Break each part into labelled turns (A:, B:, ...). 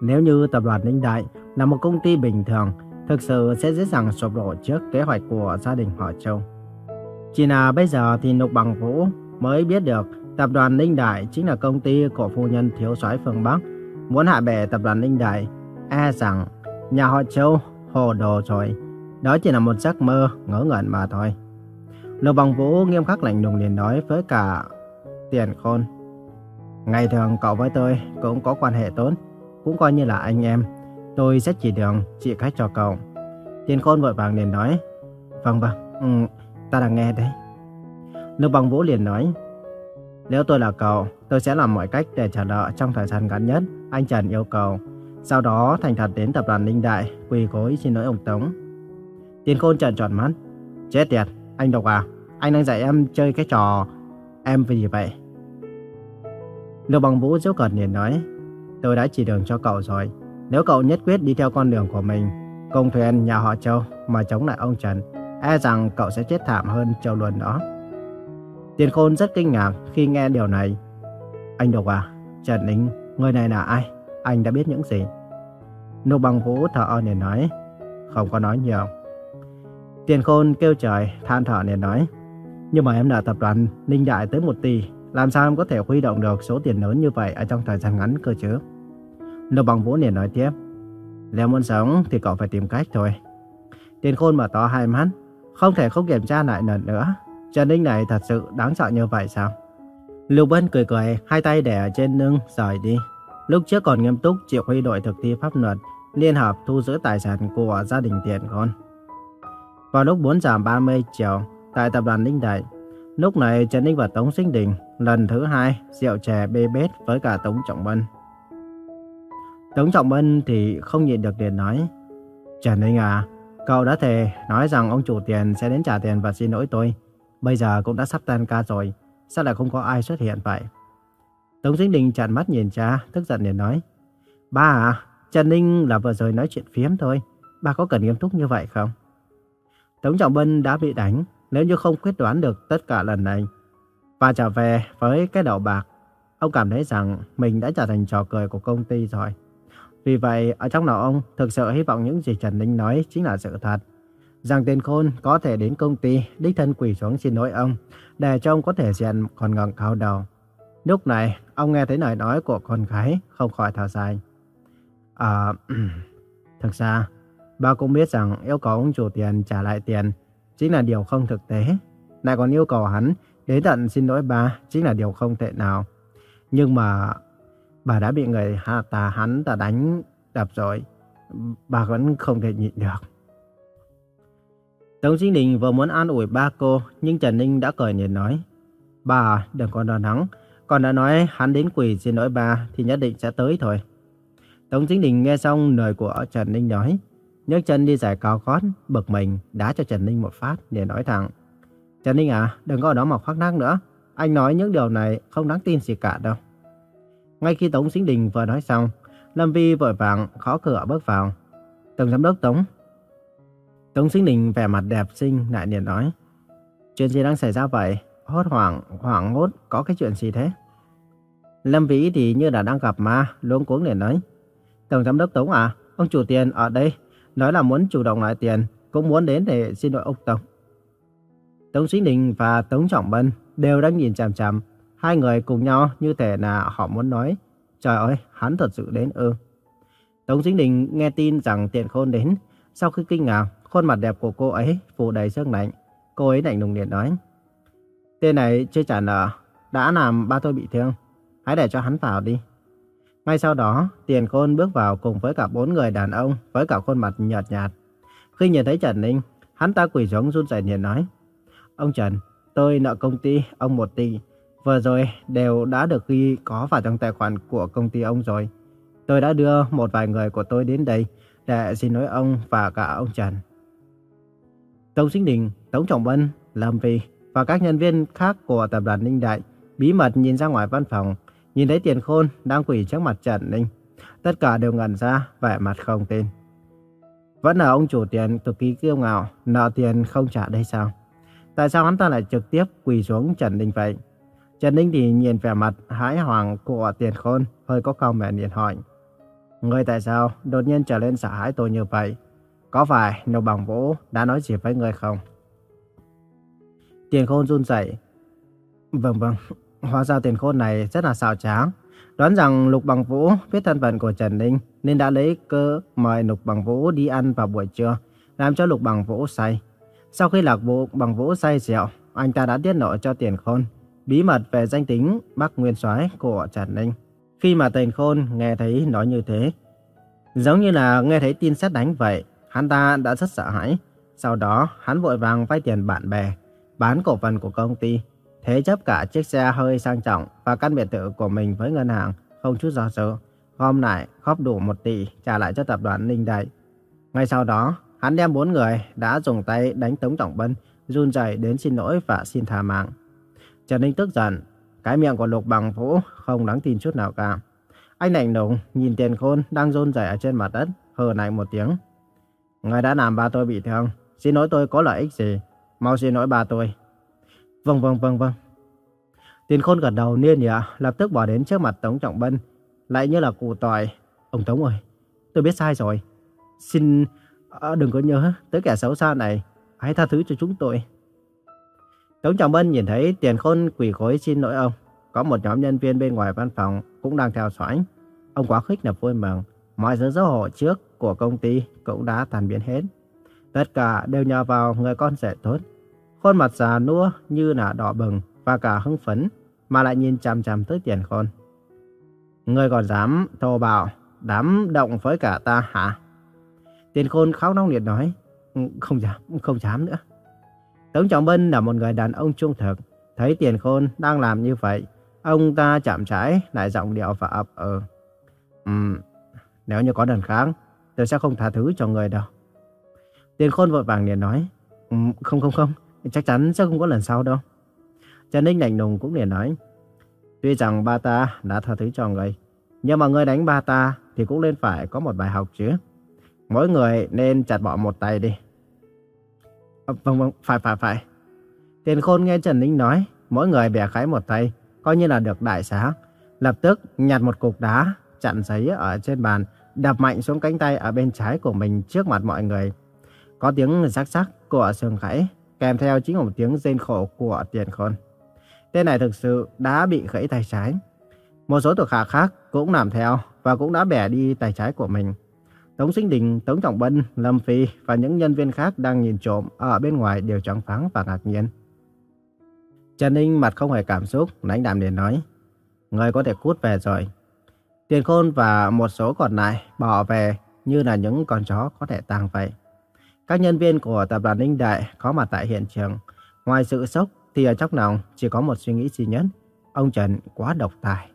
A: Nếu như tập đoàn Ninh Đại là một công ty bình thường, thực sự sẽ dễ dàng sụp đổ trước kế hoạch của gia đình họ Châu. Chỉ là bây giờ thì Lục Bằng Vũ mới biết được tập đoàn Ninh Đại chính là công ty của phu nhân thiếu soái phương Bắc. Muốn hạ bệ tập đoàn Ninh Đại, e rằng nhà họ Châu hồ đồ rồi. Đó chỉ là một giấc mơ ngớ ngẩn mà thôi. Lục Bằng Vũ nghiêm khắc lạnh lùng liền nói với cả Tiền Khôn. Ngày thường cậu với tôi cũng có quan hệ tốt, cũng coi như là anh em. Tôi sẽ chỉ đường, chỉ cách cho cậu. Tiền Khôn vội vàng liền nói. Vâng vâng, ừ, ta đang nghe đấy. Lục Bằng Vũ liền nói. Nếu tôi là cậu, tôi sẽ làm mọi cách để trả nợ trong thời gian ngắn nhất. Anh Trần yêu cầu. Sau đó thành thật đến tập đoàn Ninh Đại, quỳ gối xin lỗi ông Tống. Tiền Khôn trợn tròn mắt. Chết tiệt, anh Độc à, anh đang dạy em chơi cái trò em vì gì vậy? Lục Bằng Vũ dấu cợt liền nói, tôi đã chỉ đường cho cậu rồi. Nếu cậu nhất quyết đi theo con đường của mình, công thuyền nhà họ Châu mà chống lại ông Trần, e rằng cậu sẽ chết thảm hơn Châu Luân đó. Tiền Khôn rất kinh ngạc khi nghe điều này. Anh Độc à, Trần Ninh, người này là ai? Anh đã biết những gì? Nục Bằng Vũ thở ơ liền nói, không có nói nhiều. Tiền Khôn kêu trời, than thở liền nói. Nhưng mà em đã tập đoàn Ninh Đại tới một tỷ, làm sao em có thể huy động được số tiền lớn như vậy ở trong thời gian ngắn cơ chứ? Lục Bằng Vũ liền nói tiếp. Nếu muốn sống thì cậu phải tìm cách thôi. Tiền Khôn mở to hai mắt, không thể không kiểm tra lại lần nữa. Trần Ninh này thật sự đáng sợ như vậy sao? Lưu Bân cười cười, hai tay để ở trên lưng, rời đi. Lúc trước còn nghiêm túc chịu huy đội thực thi pháp luật, liên hợp thu giữ tài sản của gia đình Tiền Khôn. Vào lúc 4 giờ 30 chiều, tại tập đoàn Ninh Đại, lúc này Trần Ninh và Tống Sinh Đình lần thứ hai rượu chè bê bết với cả Tống Trọng Bân. Tống Trọng Bân thì không nhịn được liền nói, Trần Ninh à, cậu đã thề nói rằng ông chủ tiền sẽ đến trả tiền và xin lỗi tôi. Bây giờ cũng đã sắp tan ca rồi, sao lại không có ai xuất hiện vậy? Tống Sinh Đình chặn mắt nhìn cha, tức giận liền nói, Ba à, Trần Ninh là vừa rồi nói chuyện phiếm thôi, ba có cần nghiêm túc như vậy không? Tống Trọng Bân đã bị đánh nếu như không quyết đoán được tất cả lần này. Và trở về với cái đầu bạc, ông cảm thấy rằng mình đã trở thành trò cười của công ty rồi. Vì vậy, ở trong đầu ông thực sự hy vọng những gì Trần Ninh nói chính là sự thật. Rằng tiền khôn có thể đến công ty đích thân quỳ xuống xin lỗi ông, để cho ông có thể diện còn ngẩng cao đầu. Lúc này, ông nghe thấy lời nói của con gái, không khỏi thở dài. À, thực ra, Ba cũng biết rằng yêu cầu ông chủ tiền trả lại tiền chính là điều không thực tế. Lại còn yêu cầu hắn đến tận xin lỗi bà, chính là điều không tệ nào. Nhưng mà bà đã bị người hạ tà hắn ta đánh đập rồi. Bà vẫn không thể nhịn được. Tống Sinh Đình vừa muốn an ủi ba cô, nhưng Trần Ninh đã cười nhìn nói. Bà đừng có lo lắng, còn đã nói hắn đến quỳ xin lỗi bà thì nhất định sẽ tới thôi. Tống Sinh Đình nghe xong lời của Trần Ninh nói, nhấc chân đi giải cao gót, bực mình, đá cho Trần Ninh một phát để nói thẳng. Trần Ninh à, đừng có ở đó mà khoác lác nữa. Anh nói những điều này không đáng tin gì cả đâu. Ngay khi Tống Sinh Đình vừa nói xong, Lâm Vi vội vàng khó cửa bước vào. Tổng giám đốc Tống. Tống Sinh Đình vẻ mặt đẹp xinh lại liền nói. Chuyện gì đang xảy ra vậy? Hốt hoảng, hoảng hốt, có cái chuyện gì thế? Lâm Vĩ thì như là đang gặp ma, luống cuống liền nói. Tổng giám đốc Tống à, ông chủ tiền ở đây nói là muốn chủ động lại tiền, cũng muốn đến để xin lỗi ông Tổng. Tống Sinh Đình và Tống Trọng Bân đều đang nhìn chằm chằm, hai người cùng nhau như thể là họ muốn nói, trời ơi, hắn thật sự đến ư. Tống Sinh Đình nghe tin rằng Tiện Khôn đến, sau khi kinh ngạc, khuôn mặt đẹp của cô ấy phủ đầy sức lạnh, cô ấy lạnh lùng điện nói. Tên này chưa trả nợ, đã làm ba tôi bị thương, hãy để cho hắn vào đi. Ngay sau đó, Tiền Khôn bước vào cùng với cả bốn người đàn ông với cả khuôn mặt nhợt nhạt. Khi nhìn thấy Trần Ninh, hắn ta quỳ xuống run rẩy liền nói: "Ông Trần, tôi nợ công ty ông một tỷ, vừa rồi đều đã được ghi có vào trong tài khoản của công ty ông rồi. Tôi đã đưa một vài người của tôi đến đây để xin lỗi ông và cả ông Trần." Tống Sinh Đình, Tống Trọng Vân, Lâm Vi và các nhân viên khác của tập đoàn Ninh Đại bí mật nhìn ra ngoài văn phòng Nhìn thấy tiền khôn đang quỳ trước mặt Trần Ninh. Tất cả đều ngẩn ra, vẻ mặt không tin. Vẫn là ông chủ tiền cực kỳ kiêu ngạo, nợ tiền không trả đây sao? Tại sao hắn ta lại trực tiếp quỳ xuống Trần Ninh vậy? Trần Ninh thì nhìn vẻ mặt hãi hoàng của tiền khôn, hơi có cao mẹ điện hỏi. Người tại sao đột nhiên trở lên sợ hãi tôi như vậy? Có phải Lục Bằng Vũ đã nói gì với người không? Tiền khôn run rẩy. Vâng vâng, hóa ra tiền khôn này rất là xào tráng. Đoán rằng Lục Bằng Vũ biết thân phận của Trần Ninh nên đã lấy cơ mời Lục Bằng Vũ đi ăn vào buổi trưa, làm cho Lục Bằng Vũ say. Sau khi Lạc Vũ Bằng Vũ say rượu, anh ta đã tiết lộ cho tiền khôn bí mật về danh tính Bắc Nguyên Soái của Trần Ninh. Khi mà tiền khôn nghe thấy nói như thế, giống như là nghe thấy tin xét đánh vậy, hắn ta đã rất sợ hãi. Sau đó, hắn vội vàng vay tiền bạn bè, bán cổ phần của công ty, thế chấp cả chiếc xe hơi sang trọng và căn biệt thự của mình với ngân hàng, không chút do dự, gom lại góp đủ 1 tỷ trả lại cho tập đoàn Ninh Đại. Ngay sau đó, hắn đem bốn người đã dùng tay đánh Tống Trọng Bân, run rẩy đến xin lỗi và xin tha mạng. Trần Ninh tức giận, cái miệng của Lục Bằng Vũ không đáng tin chút nào cả. Anh lạnh lùng nhìn tiền khôn đang run rẩy ở trên mặt đất, hờ này một tiếng. Người đã làm ba tôi bị thương, xin lỗi tôi có lợi ích gì? Mau xin lỗi ba tôi. Vâng vâng vâng vâng. Tiền khôn gật đầu niên nhỉ, lập tức bỏ đến trước mặt Tống Trọng Bân, lại như là cụ tỏi. Ông Tống ơi, tôi biết sai rồi. Xin à, đừng có nhớ tới kẻ xấu xa này, hãy tha thứ cho chúng tôi. Tống Trọng Bân nhìn thấy tiền khôn quỳ khối xin lỗi ông. Có một nhóm nhân viên bên ngoài văn phòng cũng đang theo dõi. Ông quá khích là vui mừng. Mọi sự dấu hộ trước của công ty cũng đã tan biến hết. Tất cả đều nhờ vào người con rể tốt. Khuôn mặt già nua như là đỏ bừng và cả hưng phấn mà lại nhìn chằm chằm tới tiền khôn. Người còn dám thô bạo, dám động với cả ta hả? Tiền khôn khóc nóng liệt nói. Ừ, không dám, không dám nữa. Tống Trọng Bân là một người đàn ông trung thực. Thấy tiền khôn đang làm như vậy, ông ta chạm trái lại giọng điệu và ấp ờ. Ừ. Ừm, nếu như có lần kháng tôi sẽ không tha thứ cho người đâu. Tiền khôn vội vàng liền nói, um, không không không, chắc chắn sẽ không có lần sau đâu. Trần Ninh lạnh lùng cũng liền nói, tuy rằng ba ta đã tha thứ cho người, nhưng mà người đánh ba ta thì cũng nên phải có một bài học chứ. Mỗi người nên chặt bỏ một tay đi. À, vâng vâng, phải phải phải. Tiền khôn nghe Trần Ninh nói, mỗi người bẻ khái một tay, coi như là được đại xá. Lập tức nhặt một cục đá, chặn giấy ở trên bàn, đập mạnh xuống cánh tay ở bên trái của mình trước mặt mọi người. Có tiếng rắc rắc của sườn gãy, kèm theo chính là một tiếng rên khổ của tiền khôn. Tên này thực sự đã bị gãy tay trái. Một số thuộc hạ khác cũng làm theo và cũng đã bẻ đi tay trái của mình. Tống Sinh Đình, Tống Trọng Bân, Lâm Phi và những nhân viên khác đang nhìn trộm ở bên ngoài đều trắng pháng và ngạc nhiên. Trần Ninh mặt không hề cảm xúc, lãnh đạm liền nói. Người có thể cút về rồi. Tiền Khôn và một số còn lại bỏ về như là những con chó có thể tang vậy. Các nhân viên của tập đoàn Ninh Đại có mặt tại hiện trường. Ngoài sự sốc thì ở trong lòng chỉ có một suy nghĩ duy nhất. Ông Trần quá độc tài.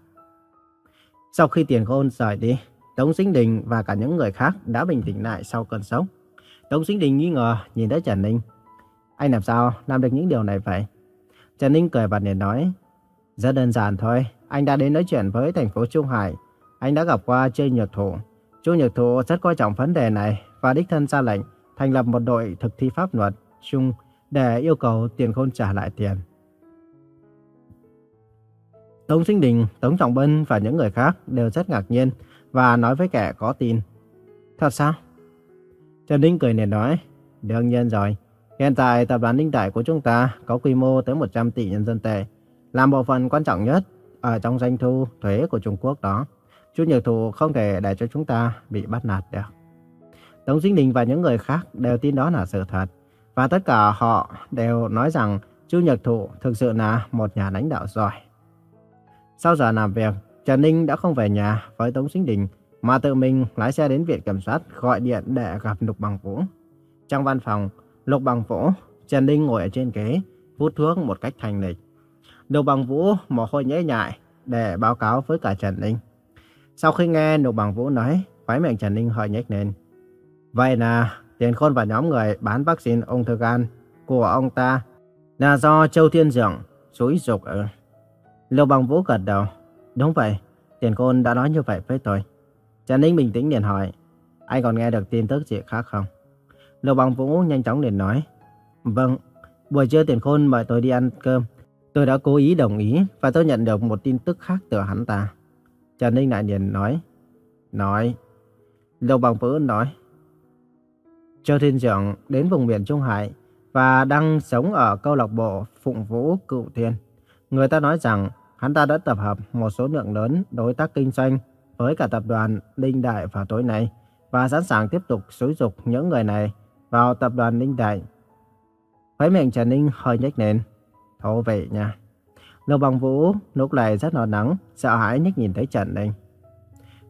A: Sau khi Tiền Khôn rời đi, Tống Sinh Đình và cả những người khác đã bình tĩnh lại sau cơn sốc. Tống Sinh Đình nghi ngờ nhìn tới Trần Ninh. Anh làm sao làm được những điều này vậy? Trần Ninh cười và liền nói. Rất đơn giản thôi. Anh đã đến nói chuyện với thành phố Trung Hải. Anh đã gặp qua Trương Nhật Thủ. Chu Nhật Thủ rất coi trọng vấn đề này và đích thân ra lệnh thành lập một đội thực thi pháp luật chung để yêu cầu tiền khôn trả lại tiền. Tống Sinh Đình, Tống Trọng Bân và những người khác đều rất ngạc nhiên và nói với kẻ có tin. Thật sao? Trần Ninh cười nền nói, đương nhiên rồi. Hiện tại tập đoàn Ninh Đại của chúng ta có quy mô tới 100 tỷ nhân dân tệ, làm bộ phận quan trọng nhất ở trong doanh thu thuế của Trung Quốc đó. Chu Nhược Thụ không thể để cho chúng ta bị bắt nạt được. Tống Dinh Đình và những người khác đều tin đó là sự thật. Và tất cả họ đều nói rằng Chu Nhật Thụ thực sự là một nhà lãnh đạo giỏi. Sau giờ làm việc, Trần Ninh đã không về nhà với Tống Sinh Đình, mà tự mình lái xe đến viện kiểm soát gọi điện để gặp Lục Bằng Vũ. Trong văn phòng, Lục Bằng Vũ, Trần Ninh ngồi ở trên ghế, hút thuốc một cách thành lịch. Lục Bằng Vũ mồ hôi nhễ nhại để báo cáo với cả Trần Ninh. Sau khi nghe Lục Bằng Vũ nói, khóe miệng Trần Ninh hơi nhếch lên. Vậy là Tiền Khôn và nhóm người bán vaccine ung thư gan của ông ta là do Châu Thiên Dượng xúi dục ở. Lưu Bằng Vũ gật đầu. Đúng vậy, Tiền khôn đã nói như vậy với tôi. Trần Ninh bình tĩnh liền hỏi, anh còn nghe được tin tức gì khác không? Lưu Bằng Vũ nhanh chóng liền nói, vâng, buổi trưa Tiền Khôn mời tôi đi ăn cơm. Tôi đã cố ý đồng ý và tôi nhận được một tin tức khác từ hắn ta. Trần Ninh lại liền nói, nói, Lưu Bằng Vũ nói. Châu Thiên Trưởng đến vùng biển Trung Hải và đang sống ở câu lạc bộ Phụng Vũ Cựu Thiên. Người ta nói rằng hắn ta đã tập hợp một số lượng lớn đối tác kinh doanh với cả tập đoàn Linh Đại vào tối nay và sẵn sàng tiếp tục xúi dục những người này vào tập đoàn Linh Đại. Khói miệng Trần Ninh hơi nhếch lên. Thú vị nha. Lục Bằng Vũ lúc này rất lo lắng, sợ hãi nhếch nhìn thấy Trần Ninh.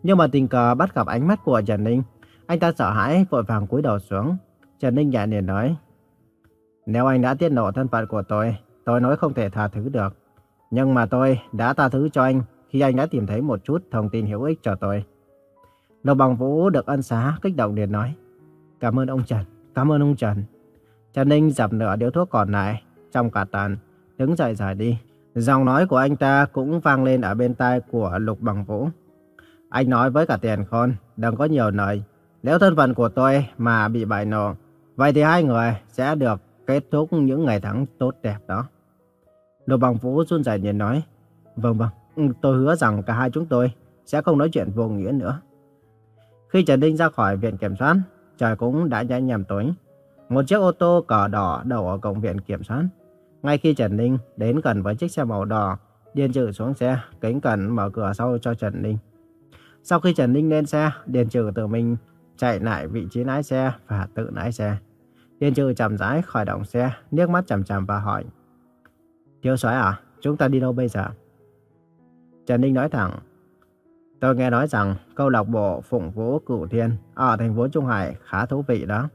A: Nhưng mà tình cờ bắt gặp ánh mắt của Trần Ninh, anh ta sợ hãi vội vàng cúi đầu xuống. Trần Ninh nhẹ nhàng nói, Nếu anh đã tiết lộ thân phận của tôi, tôi nói không thể tha thứ được. Nhưng mà tôi đã tha thứ cho anh khi anh đã tìm thấy một chút thông tin hữu ích cho tôi. Lục Bằng Vũ được ân xá, kích động liền nói, Cảm ơn ông Trần, cảm ơn ông Trần. Trần Ninh dập nửa điếu thuốc còn lại trong cả tàn, đứng dậy rời đi. Giọng nói của anh ta cũng vang lên ở bên tai của Lục Bằng Vũ. Anh nói với cả tiền khôn, đừng có nhiều lời. Nếu thân phận của tôi mà bị bại nổ, vậy thì hai người sẽ được kết thúc những ngày tháng tốt đẹp đó. Lục Bằng Vũ run rẩy nhìn nói, Vâng vâng, ừ, tôi hứa rằng cả hai chúng tôi sẽ không nói chuyện vô nghĩa nữa. Khi Trần Ninh ra khỏi viện kiểm soát, trời cũng đã nhá nhằm tối. Một chiếc ô tô cờ đỏ đậu ở cổng viện kiểm soát. Ngay khi Trần Ninh đến gần với chiếc xe màu đỏ, Điền Trừ xuống xe, kính cẩn mở cửa sau cho Trần Ninh. Sau khi Trần Ninh lên xe, Điền Trừ tự mình chạy lại vị trí lái xe và tự lái xe. Tiên Trừ chậm rãi khởi động xe, nước mắt chằm chằm và hỏi. Thiếu soái à, chúng ta đi đâu bây giờ? Trần Ninh nói thẳng. Tôi nghe nói rằng câu lạc bộ Phụng Vũ Cửu Thiên ở thành phố Trung Hải khá thú vị đó.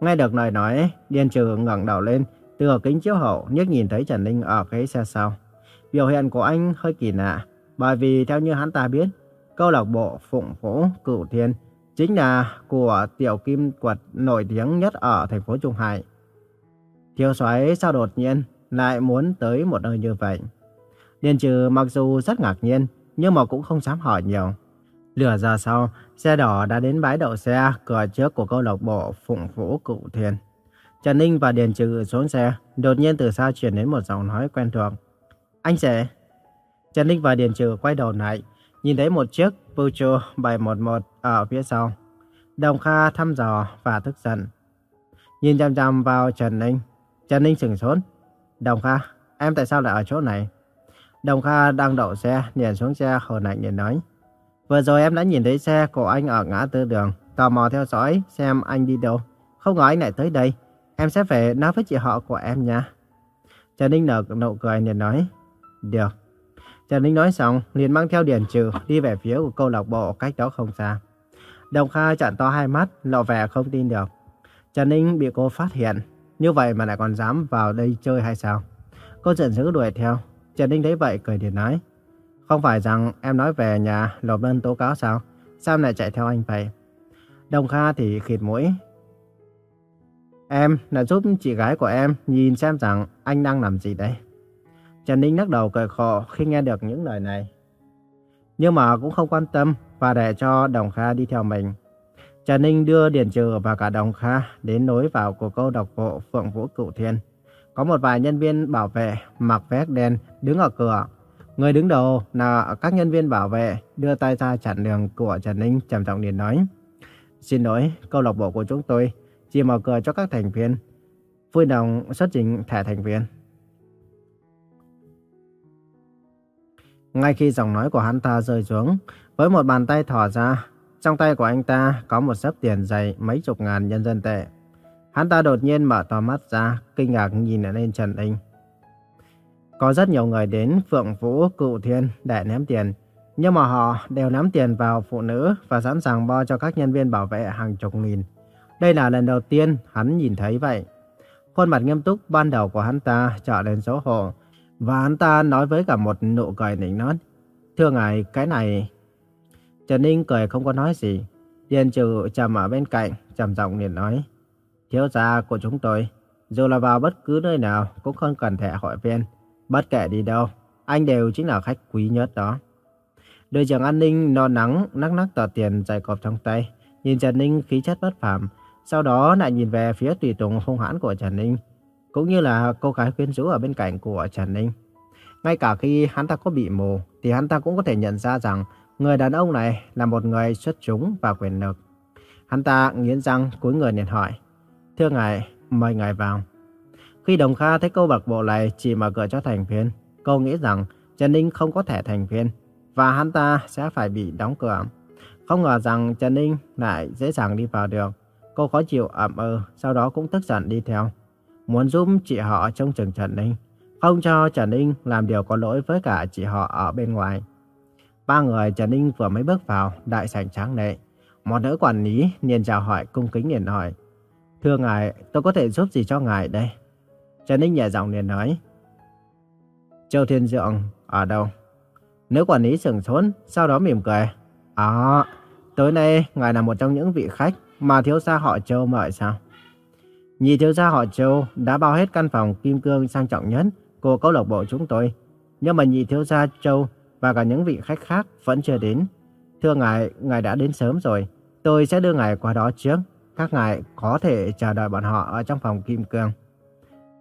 A: Nghe được lời nói, Điên Trừ ngẩng đầu lên, từ kính chiếu hậu liếc nhìn thấy Trần Ninh ở cái xe sau. Biểu hiện của anh hơi kỳ lạ, bởi vì theo như hắn ta biết, câu lạc bộ Phụng Vũ Cửu Thiên chính là của tiểu kim quật nổi tiếng nhất ở thành phố Trung Hải. Thiếu soái sao đột nhiên lại muốn tới một nơi như vậy? Điền Trừ mặc dù rất ngạc nhiên, nhưng mà cũng không dám hỏi nhiều. Lửa giờ sau, xe đỏ đã đến bãi đậu xe cửa trước của câu lạc bộ Phụng Vũ Cụ Thiên. Trần Ninh và Điền Trừ xuống xe, đột nhiên từ xa truyền đến một giọng nói quen thuộc. Anh sẽ... Trần Ninh và Điền Trừ quay đầu lại, nhìn thấy một chiếc Peugeot 711 ở phía sau. Đồng Kha thăm dò và tức giận. Nhìn chăm chăm vào Trần Ninh, Trần Ninh sửng sốt. Đồng Kha, em tại sao lại ở chỗ này? Đồng Kha đang đậu xe, nhìn xuống xe hờn lạnh nhìn nói. Vừa rồi em đã nhìn thấy xe của anh ở ngã tư đường, tò mò theo dõi xem anh đi đâu. Không ngờ anh lại tới đây. Em sẽ về nói với chị họ của em nha. Trần Ninh nở nụ cười liền nói. Được. Trần Ninh nói xong, liền mang theo Điền Trừ đi về phía của câu lạc bộ cách đó không xa. Đồng Kha chặn to hai mắt, lộ vẻ không tin được. Trần Ninh bị cô phát hiện, như vậy mà lại còn dám vào đây chơi hay sao? Cô giận dữ đuổi theo. Trần Ninh thấy vậy cười điện nói. Không phải rằng em nói về nhà lộp đơn tố cáo sao? Sao em lại chạy theo anh vậy? Đồng Kha thì khịt mũi. Em là giúp chị gái của em nhìn xem rằng anh đang làm gì đấy. Trần Ninh lắc đầu cười khổ khi nghe được những lời này. Nhưng mà cũng không quan tâm và để cho Đồng Kha đi theo mình. Trần Ninh đưa Điền Trừ và cả Đồng Kha đến nối vào của câu độc bộ Phượng Vũ Cựu Thiên. Có một vài nhân viên bảo vệ mặc vest đen đứng ở cửa Người đứng đầu là các nhân viên bảo vệ đưa tay ra chặn đường của Trần Ninh trầm trọng điền nói. Xin lỗi, câu lạc bộ của chúng tôi chỉ mở cửa cho các thành viên. Vui đồng xuất trình thẻ thành viên. Ngay khi giọng nói của hắn ta rơi xuống, với một bàn tay thò ra, trong tay của anh ta có một sấp tiền dày mấy chục ngàn nhân dân tệ. Hắn ta đột nhiên mở to mắt ra, kinh ngạc nhìn lên Trần Ninh. Có rất nhiều người đến Phượng Vũ Cựu Thiên để ném tiền, nhưng mà họ đều ném tiền vào phụ nữ và sẵn sàng bo cho các nhân viên bảo vệ hàng chục nghìn. Đây là lần đầu tiên hắn nhìn thấy vậy. Khuôn mặt nghiêm túc ban đầu của hắn ta trở lên xấu hổ, và hắn ta nói với cả một nụ cười nịnh nót. Thưa ngài, cái này... Trần Ninh cười không có nói gì. Điền trừ trầm ở bên cạnh, trầm giọng liền nói. Thiếu gia của chúng tôi, dù là vào bất cứ nơi nào cũng không cần thẻ hội viên. Bất kể đi đâu, anh đều chính là khách quý nhất đó. Đội trưởng an ninh no nắng nắc nắc tờ tiền dài cọp trong tay, nhìn Trần Ninh khí chất bất phàm, sau đó lại nhìn về phía tùy tùng hung hãn của Trần Ninh, cũng như là cô gái quyến rũ ở bên cạnh của Trần Ninh. Ngay cả khi hắn ta có bị mù, thì hắn ta cũng có thể nhận ra rằng Người đàn ông này là một người xuất chúng và quyền lực. Hắn ta nghiến răng cúi người liền hỏi. Thưa ngài, mời ngài vào. Khi Đồng Kha thấy câu bạc bộ này chỉ mở cửa cho thành viên, cô nghĩ rằng Trần Ninh không có thẻ thành viên và hắn ta sẽ phải bị đóng cửa. Không ngờ rằng Trần Ninh lại dễ dàng đi vào được. Cô khó chịu ẩm ừ, sau đó cũng tức giận đi theo. Muốn giúp chị họ trong trường Trần Ninh, không cho Trần Ninh làm điều có lỗi với cả chị họ ở bên ngoài. Ba người Trần Ninh vừa mới bước vào đại sảnh tráng lệ. Một nữ quản lý liền chào hỏi cung kính liền hỏi. Thưa ngài, tôi có thể giúp gì cho ngài đây? Trần Ninh nhẹ giọng liền nói. Châu Thiên Dượng ở đâu? Nữ quản lý sững sốt, sau đó mỉm cười. À, tối nay ngài là một trong những vị khách mà thiếu gia họ Châu mời sao? Nhị thiếu gia họ Châu đã bao hết căn phòng kim cương sang trọng nhất của câu lạc bộ chúng tôi. Nhưng mà nhị thiếu gia Châu và cả những vị khách khác vẫn chưa đến. Thưa ngài, ngài đã đến sớm rồi. Tôi sẽ đưa ngài qua đó trước. Các ngài có thể chờ đợi bọn họ ở trong phòng kim cương.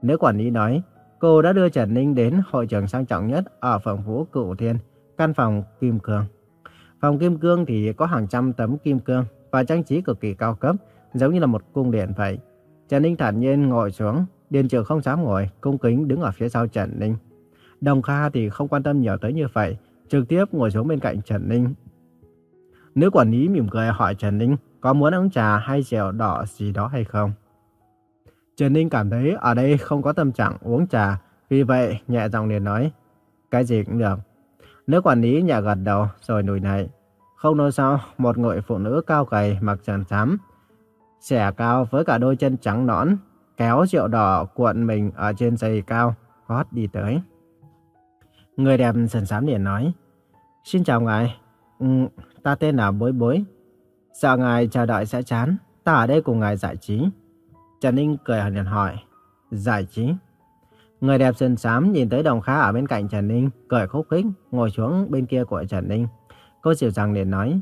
A: Nữ quản lý nói, cô đã đưa Trần Ninh đến hội trường sang trọng nhất ở phường Vũ Cựu Thiên, căn phòng kim cương. Phòng kim cương thì có hàng trăm tấm kim cương và trang trí cực kỳ cao cấp, giống như là một cung điện vậy. Trần Ninh thản nhiên ngồi xuống, Điền Trường không dám ngồi, cung kính đứng ở phía sau Trần Ninh. Đồng Kha thì không quan tâm nhiều tới như vậy, trực tiếp ngồi xuống bên cạnh Trần Ninh. Nữ quản lý mỉm cười hỏi Trần Ninh có muốn uống trà hay rượu đỏ gì đó hay không. Trần Ninh cảm thấy ở đây không có tâm trạng uống trà, vì vậy nhẹ giọng liền nói, cái gì cũng được. Nữ quản lý nhẹ gật đầu rồi nổi này. Không lâu sau, một người phụ nữ cao gầy mặc trần xám, xẻ cao với cả đôi chân trắng nõn, kéo rượu đỏ cuộn mình ở trên giày cao, hót đi tới. Người đẹp sần sám liền nói, Xin chào ngài, ừ, ta tên là Bối Bối. Sợ ngài chờ đợi sẽ chán, ta ở đây cùng ngài giải trí. Trần Ninh cười hờn hỏi, giải trí? Người đẹp sần sám nhìn tới đồng khá ở bên cạnh Trần Ninh, cười khúc khích, ngồi xuống bên kia của Trần Ninh. Cô dịu dàng liền nói,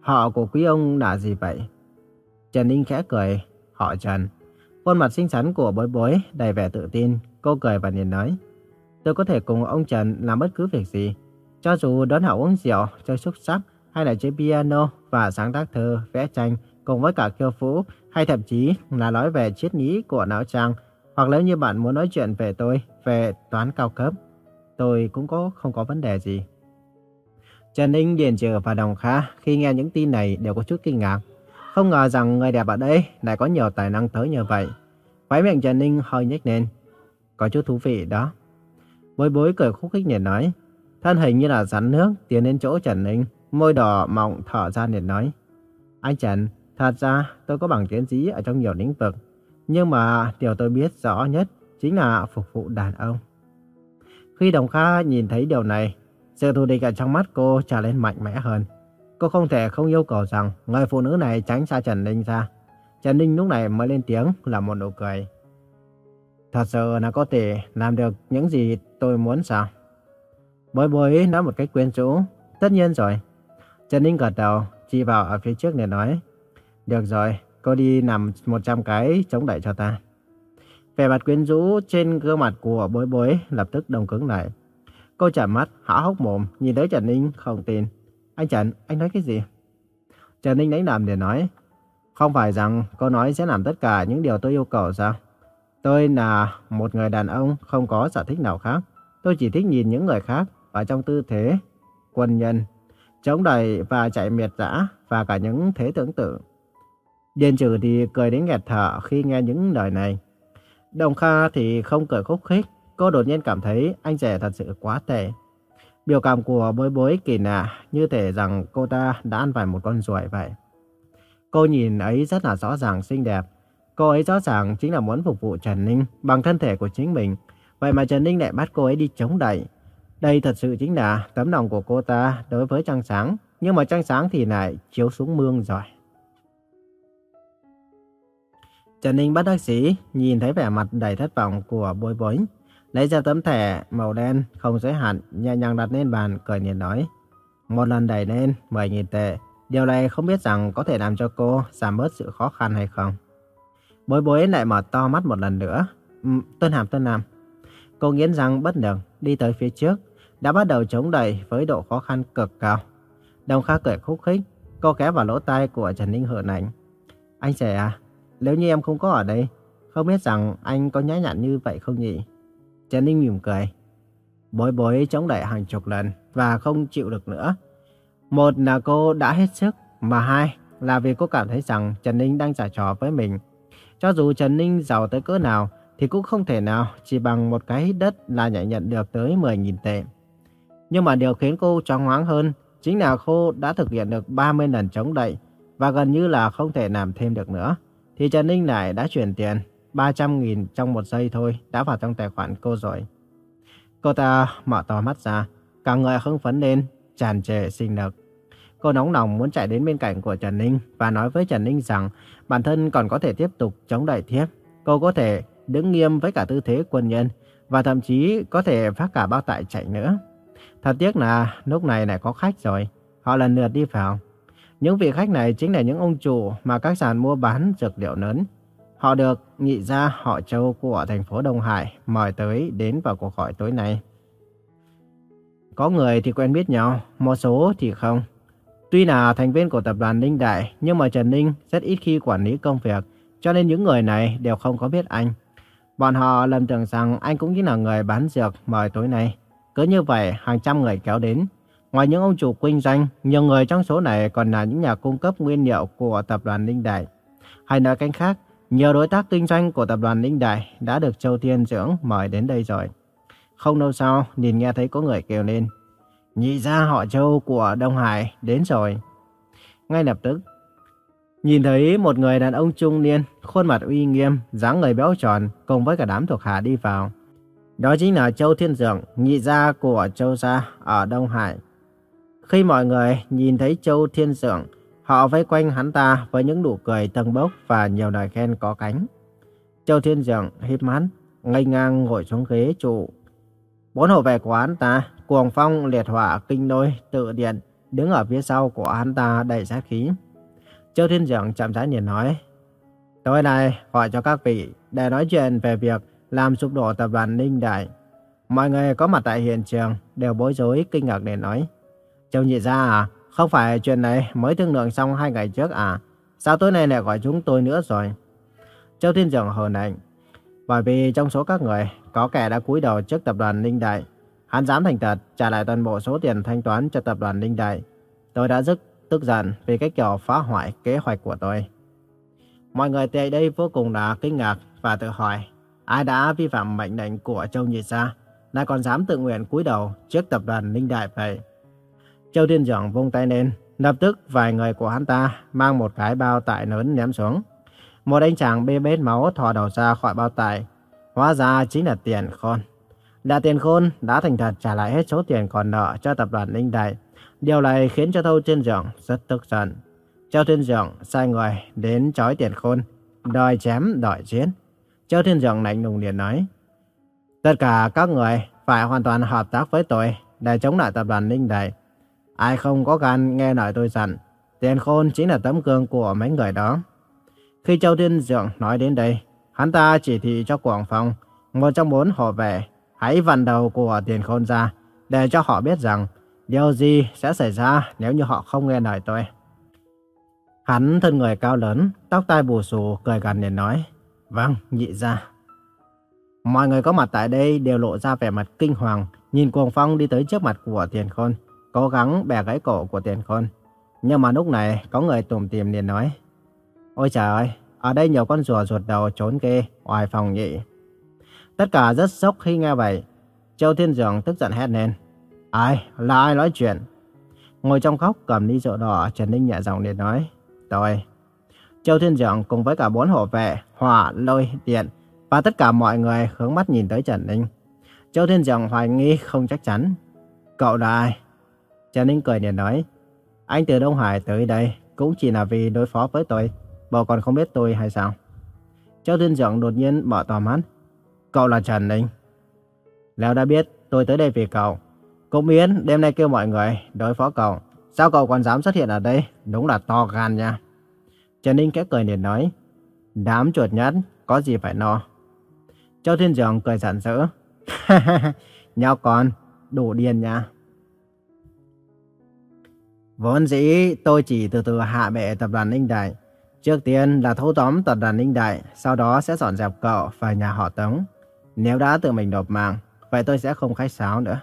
A: họ của quý ông là gì vậy? Trần Ninh khẽ cười, họ Trần. Khuôn mặt xinh xắn của bối bối đầy vẻ tự tin, cô cười và liền nói, tôi có thể cùng ông Trần làm bất cứ việc gì. Cho dù đón họ uống rượu, chơi xúc sắc, hay là chơi piano và sáng tác thơ, vẽ tranh, cùng với cả kiêu phú, hay thậm chí là nói về triết lý của não trang, hoặc nếu như bạn muốn nói chuyện về tôi, về toán cao cấp, tôi cũng có không có vấn đề gì. Trần Ninh, Điền Trừ và Đồng Kha khi nghe những tin này đều có chút kinh ngạc. Không ngờ rằng người đẹp ở đây lại có nhiều tài năng tới như vậy. Khóe miệng Trần Ninh hơi nhếch lên. Có chút thú vị đó. Bối bối cười khúc khích liền nói. Thân hình như là rắn nước tiến đến chỗ Trần Ninh. Môi đỏ mọng thở ra liền nói. Anh Trần, thật ra tôi có bằng tiến sĩ ở trong nhiều lĩnh vực. Nhưng mà điều tôi biết rõ nhất chính là phục vụ đàn ông. Khi Đồng Kha nhìn thấy điều này, sự thù địch ở trong mắt cô trở lên mạnh mẽ hơn. Cô không thể không yêu cầu rằng người phụ nữ này tránh xa Trần Ninh ra. Trần Ninh lúc này mới lên tiếng là một nụ cười. Thật sự là có thể làm được những gì tôi muốn sao? Bối bối nói một cách quyến rũ. Tất nhiên rồi. Trần Ninh gật đầu, chỉ vào ở phía trước để nói. Được rồi, cô đi nằm 100 cái chống đẩy cho ta. Vẻ mặt quyến rũ trên gương mặt của bối bối lập tức đông cứng lại. Cô chạm mắt, hả hốc mồm, nhìn tới Trần Ninh không tin. Anh Trần, anh nói cái gì? Trần Ninh đánh làm để nói. Không phải rằng cô nói sẽ làm tất cả những điều tôi yêu cầu sao? Tôi là một người đàn ông không có sở thích nào khác. Tôi chỉ thích nhìn những người khác ở trong tư thế quân nhân, chống đẩy và chạy miệt dã và cả những thế tưởng tượng. Điền trừ thì cười đến nghẹt thở khi nghe những lời này. Đồng Kha thì không cười khúc khích. Cô đột nhiên cảm thấy anh rể thật sự quá tệ. Biểu cảm của bối bối kỳ nạ như thể rằng cô ta đã ăn phải một con ruồi vậy. Cô nhìn ấy rất là rõ ràng xinh đẹp. Cô ấy rõ ràng chính là muốn phục vụ Trần Ninh bằng thân thể của chính mình. Vậy mà Trần Ninh lại bắt cô ấy đi chống đẩy. Đây thật sự chính là tấm lòng của cô ta đối với trăng sáng. Nhưng mà trăng sáng thì lại chiếu xuống mương rồi. Trần Ninh bắt đắc sĩ nhìn thấy vẻ mặt đầy thất vọng của bối bối. Lấy ra tấm thẻ màu đen không giới hạn, nhẹ nhàng đặt lên bàn, cười nhìn nói. Một lần đẩy lên 10.000 tệ. Điều này không biết rằng có thể làm cho cô giảm bớt sự khó khăn hay không. Bối bối lại mở to mắt một lần nữa. Um, Tân Hàm Tân Hàm. Cô nghiến răng bất lực đi tới phía trước. Đã bắt đầu chống đẩy với độ khó khăn cực cao. Đông kha cười khúc khích, cô kéo vào lỗ tai của Trần Ninh hờn ảnh. Anh trẻ à, nếu như em không có ở đây, không biết rằng anh có nhã nhặn như vậy không nhỉ? Trần Ninh mỉm cười. Bối bối chống đẩy hàng chục lần và không chịu được nữa. Một là cô đã hết sức, mà hai là vì cô cảm thấy rằng Trần Ninh đang giả trò với mình. Cho dù Trần Ninh giàu tới cỡ nào thì cũng không thể nào chỉ bằng một cái đất là nhảy nhận được tới 10.000 tệ. Nhưng mà điều khiến cô choáng hoáng hơn chính là cô đã thực hiện được 30 lần chống đẩy và gần như là không thể làm thêm được nữa. Thì Trần Ninh lại đã chuyển tiền 300.000 trong một giây thôi đã vào trong tài khoản cô rồi. Cô ta mở to mắt ra, cả người hưng phấn lên, tràn trề sinh lực. Cô nóng lòng muốn chạy đến bên cạnh của Trần Ninh và nói với Trần Ninh rằng bản thân còn có thể tiếp tục chống đẩy tiếp. Cô có thể đứng nghiêm với cả tư thế quân nhân và thậm chí có thể phát cả bao tải chạy nữa. Thật tiếc là lúc này lại có khách rồi, họ lần lượt đi vào. Những vị khách này chính là những ông chủ mà các sàn mua bán dược liệu lớn. Họ được nghị gia họ châu của thành phố Đông Hải mời tới đến vào cuộc gọi tối nay. Có người thì quen biết nhau, một số thì không. Tuy là thành viên của tập đoàn Ninh Đại, nhưng mà Trần Ninh rất ít khi quản lý công việc, cho nên những người này đều không có biết anh. Bọn họ lầm tưởng rằng anh cũng chính là người bán dược mời tối nay. Cứ như vậy, hàng trăm người kéo đến. Ngoài những ông chủ kinh doanh, nhiều người trong số này còn là những nhà cung cấp nguyên liệu của tập đoàn Ninh Đại. Hay nói cách khác, nhiều đối tác kinh doanh của tập đoàn Ninh Đại đã được Châu Thiên Dưỡng mời đến đây rồi. Không lâu sau, nhìn nghe thấy có người kêu lên. Nhị gia họ Châu của Đông Hải đến rồi. Ngay lập tức, nhìn thấy một người đàn ông trung niên, khuôn mặt uy nghiêm, dáng người béo tròn cùng với cả đám thuộc hạ đi vào. Đó chính là Châu Thiên Dưỡng, nhị gia của Châu Gia ở Đông Hải. Khi mọi người nhìn thấy Châu Thiên Dưỡng, họ vây quanh hắn ta với những nụ cười tầng bốc và nhiều lời khen có cánh. Châu Thiên Dượng híp mắt, ngây ngang ngồi xuống ghế trụ. Bốn hộ vệ của hắn ta, cuồng phong, liệt hỏa, kinh lôi, tự điện, đứng ở phía sau của hắn ta đầy sát khí. Châu Thiên Dượng chậm rãi nhìn nói, Tối này gọi cho các vị để nói chuyện về việc làm sụp đổ tập đoàn Ninh Đại. Mọi người có mặt tại hiện trường đều bối rối kinh ngạc để nói. Châu nhị ra à, không phải chuyện này mới thương lượng xong hai ngày trước à? Sao tối nay lại gọi chúng tôi nữa rồi? Châu Thiên Dường hờn ảnh. Bởi vì trong số các người, có kẻ đã cúi đầu trước tập đoàn Ninh Đại. Hắn dám thành thật trả lại toàn bộ số tiền thanh toán cho tập đoàn Ninh Đại. Tôi đã rất tức giận vì cái kiểu phá hoại kế hoạch của tôi. Mọi người tại đây vô cùng đã kinh ngạc và tự hỏi ai đã vi phạm mệnh lệnh của Châu Nhị Sa, lại còn dám tự nguyện cúi đầu trước tập đoàn Ninh Đại vậy. Châu Thiên Dưỡng vung tay lên, lập tức vài người của hắn ta mang một cái bao tải lớn ném xuống. Một anh chàng bê bết máu thò đầu ra khỏi bao tải, hóa ra chính là tiền khôn. Là tiền khôn đã thành thật trả lại hết số tiền còn nợ cho tập đoàn Ninh Đại. Điều này khiến cho Thâu Thiên Dưỡng rất tức giận. Châu Thiên Dưỡng sai người đến chói tiền khôn, đòi chém đòi giết. Châu Thiên Dưỡng lạnh lùng liền nói. Tất cả các người phải hoàn toàn hợp tác với tôi để chống lại tập đoàn Ninh Đại. Ai không có gan nghe lời tôi dặn, tiền khôn chính là tấm gương của mấy người đó. Khi Châu Thiên Dượng nói đến đây, hắn ta chỉ thị cho Quảng Phong, một trong bốn họ về, hãy vặn đầu của tiền khôn ra, để cho họ biết rằng điều gì sẽ xảy ra nếu như họ không nghe lời tôi. Hắn thân người cao lớn, tóc tai bù xù, cười gằn để nói. Vâng, nhị ra. Mọi người có mặt tại đây đều lộ ra vẻ mặt kinh hoàng, nhìn Cuồng Phong đi tới trước mặt của Tiền Khôn, cố gắng bẻ gãy cổ của Tiền Khôn. Nhưng mà lúc này có người tùm tìm liền nói. Ôi trời ơi, ở đây nhiều con rùa ruột đầu trốn kê, ngoài phòng nhị. Tất cả rất sốc khi nghe vậy. Châu Thiên Dường tức giận hét lên. Ai, là ai nói chuyện? Ngồi trong góc cầm ly rượu đỏ, Trần Ninh nhẹ giọng liền nói. Tôi. Châu Thiên Dường cùng với cả bốn hộ vệ, hỏa, lôi, điện và tất cả mọi người hướng mắt nhìn tới Trần Ninh. Châu Thiên Dường hoài nghi không chắc chắn. Cậu là ai? Trần Ninh cười liền nói. Anh từ Đông Hải tới đây cũng chỉ là vì đối phó với tôi. Bộ còn không biết tôi hay sao? Châu Thiên Dượng đột nhiên mở to mắt. Cậu là Trần Ninh. Lão đã biết tôi tới đây vì cậu. Cũng Yến đêm nay kêu mọi người đối phó cậu. Sao cậu còn dám xuất hiện ở đây? Đúng là to gan nha. Trần Ninh khẽ cười liền nói. Đám chuột nhắt, có gì phải no. Châu Thiên Dượng cười giận dữ. Nhau con, đủ điên nha. Vốn dĩ tôi chỉ từ từ hạ bệ tập đoàn Ninh Đại. Trước tiên là thâu tóm tập đoàn Ninh Đại, sau đó sẽ dọn dẹp cậu và nhà họ Tống. Nếu đã tự mình nộp mạng, vậy tôi sẽ không khách sáo nữa.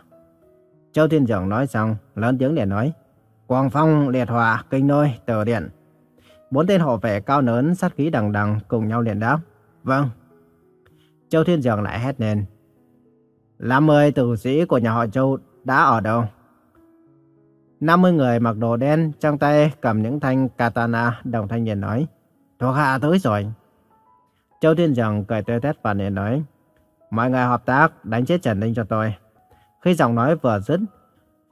A: Châu Thiên Dượng nói xong, lớn tiếng để nói. Quang Phong, Liệt Hòa, Kinh Nôi, Tờ Điện. Bốn tên hộ vệ cao lớn, sát khí đằng đằng cùng nhau liền đáp. Vâng. Châu Thiên Dượng lại hét lên. Lá mười tử sĩ của nhà họ Châu đã ở đâu? 50 người mặc đồ đen, trong tay cầm những thanh katana, đồng thanh niên nói. Thuộc hạ tới rồi. Châu Thiên Dường cười tươi tét và liền nói. Mọi người hợp tác đánh chết Trần Ninh cho tôi. Khi giọng nói vừa dứt,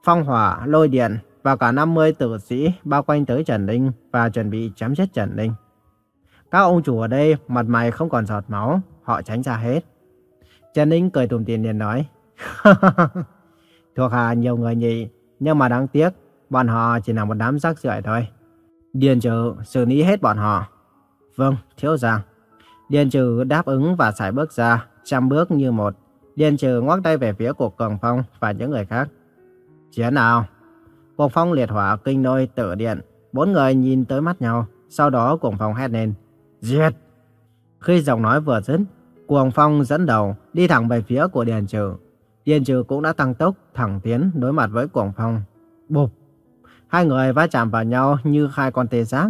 A: phong hỏa, lôi điện và cả 50 tử sĩ bao quanh tới Trần Ninh và chuẩn bị chém chết Trần Ninh. Các ông chủ ở đây mặt mày không còn giọt máu, họ tránh ra hết. Trần Ninh cười tùm tiền liền nói. Thuộc hạ nhiều người nhị, nhưng mà đáng tiếc, bọn họ chỉ là một đám rác rưởi thôi. Điền trừ xử lý hết bọn họ. Vâng, thiếu gia. Điền trừ đáp ứng và sải bước ra, trăm bước như một. Điền trừ ngoắc tay về phía của Cường Phong và những người khác. Chiến nào? Cuồng Phong liệt hỏa kinh nôi tử điện. Bốn người nhìn tới mắt nhau, sau đó Cuồng Phong hét lên. Giết! Khi giọng nói vừa dứt, Cuồng Phong dẫn đầu đi thẳng về phía của Điền Trừ. Điền Trừ cũng đã tăng tốc thẳng tiến đối mặt với Cuồng Phong. Bụp! Hai người va chạm vào nhau như hai con tê giác.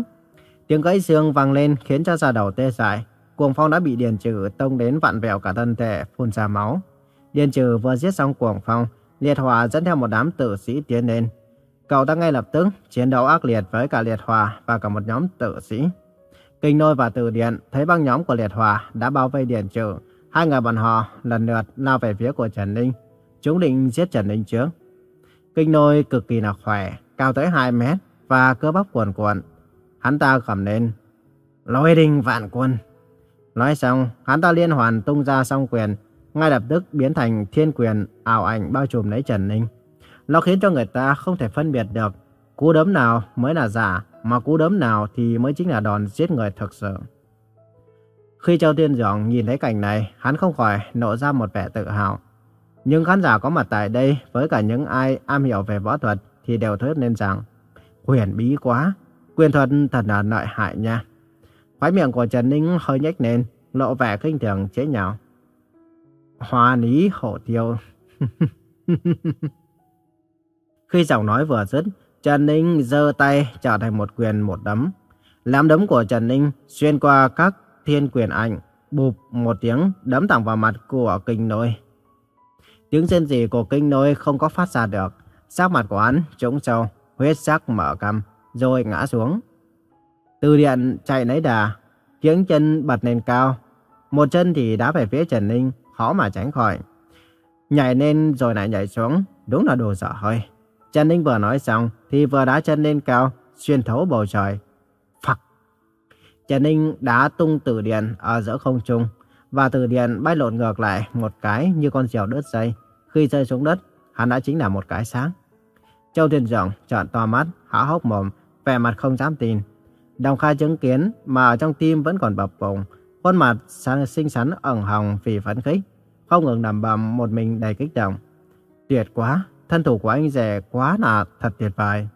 A: Tiếng gãy xương vang lên khiến cho da đầu tê dại. Cuồng Phong đã bị Điền Trừ tông đến vặn vẹo cả thân thể, phun ra máu. Điền Trừ vừa giết xong Cuồng Phong, Liệt hòa dẫn theo một đám tử sĩ tiến lên. Cậu ta ngay lập tức chiến đấu ác liệt với cả Liệt hòa và cả một nhóm tử sĩ. Kinh Nôi và Từ Điện thấy băng nhóm của Liệt hòa đã bao vây Điền Trừ. Hai người bọn họ lần lượt lao về phía của Trần Ninh. Chúng định giết Trần Đình Trướng, Kinh Nôi cực kỳ là khỏe, cao tới 2 mét và cơ bắp cuồn cuộn. Hắn ta gầm lên, lôi đình vạn quân. Nói xong, hắn ta liên hoàn tung ra song quyền, ngay lập tức biến thành thiên quyền ảo ảnh bao trùm lấy Trần Ninh. Nó khiến cho người ta không thể phân biệt được cú đấm nào mới là giả, mà cú đấm nào thì mới chính là đòn giết người thực sự. Khi Châu Tiên Dòng nhìn thấy cảnh này, hắn không khỏi nộ ra một vẻ tự hào. Nhưng khán giả có mặt tại đây với cả những ai am hiểu về võ thuật thì đều thốt lên rằng quyền bí quá, quyền thuật thật là lợi hại nha. Khói miệng của Trần Ninh hơi nhếch lên, lộ vẻ kinh thường chế nhạo. Hoa lý hổ tiêu. Khi giọng nói vừa dứt, Trần Ninh giơ tay trở thành một quyền một đấm. Lám đấm của Trần Ninh xuyên qua các thiên quyền ảnh, bụp một tiếng đấm thẳng vào mặt của kinh nôi. Tiếng rên rỉ của kinh nôi không có phát ra được. Sắc mặt của hắn trũng sâu, huyết sắc mở cằm, rồi ngã xuống. Từ điện chạy lấy đà, tiếng chân bật lên cao. Một chân thì đá về phía Trần Ninh, khó mà tránh khỏi. Nhảy lên rồi lại nhảy xuống, đúng là đồ dở hơi. Trần Ninh vừa nói xong thì vừa đá chân lên cao, xuyên thấu bầu trời. Phật! Trần Ninh đá tung từ điện ở giữa không trung và từ điện bay lộn ngược lại một cái như con diều đứt dây. Khi rơi xuống đất, hắn đã chính là một cái sáng. Châu Thiên Dượng trợn to mắt, há hốc mồm, vẻ mặt không dám tin. Đồng Kha chứng kiến mà ở trong tim vẫn còn bập bùng, khuôn mặt sáng xinh xắn ẩn hồng vì phấn khích, không ngừng nằm bầm một mình đầy kích động. Tuyệt quá, thân thủ của anh rẻ quá là thật tuyệt vời.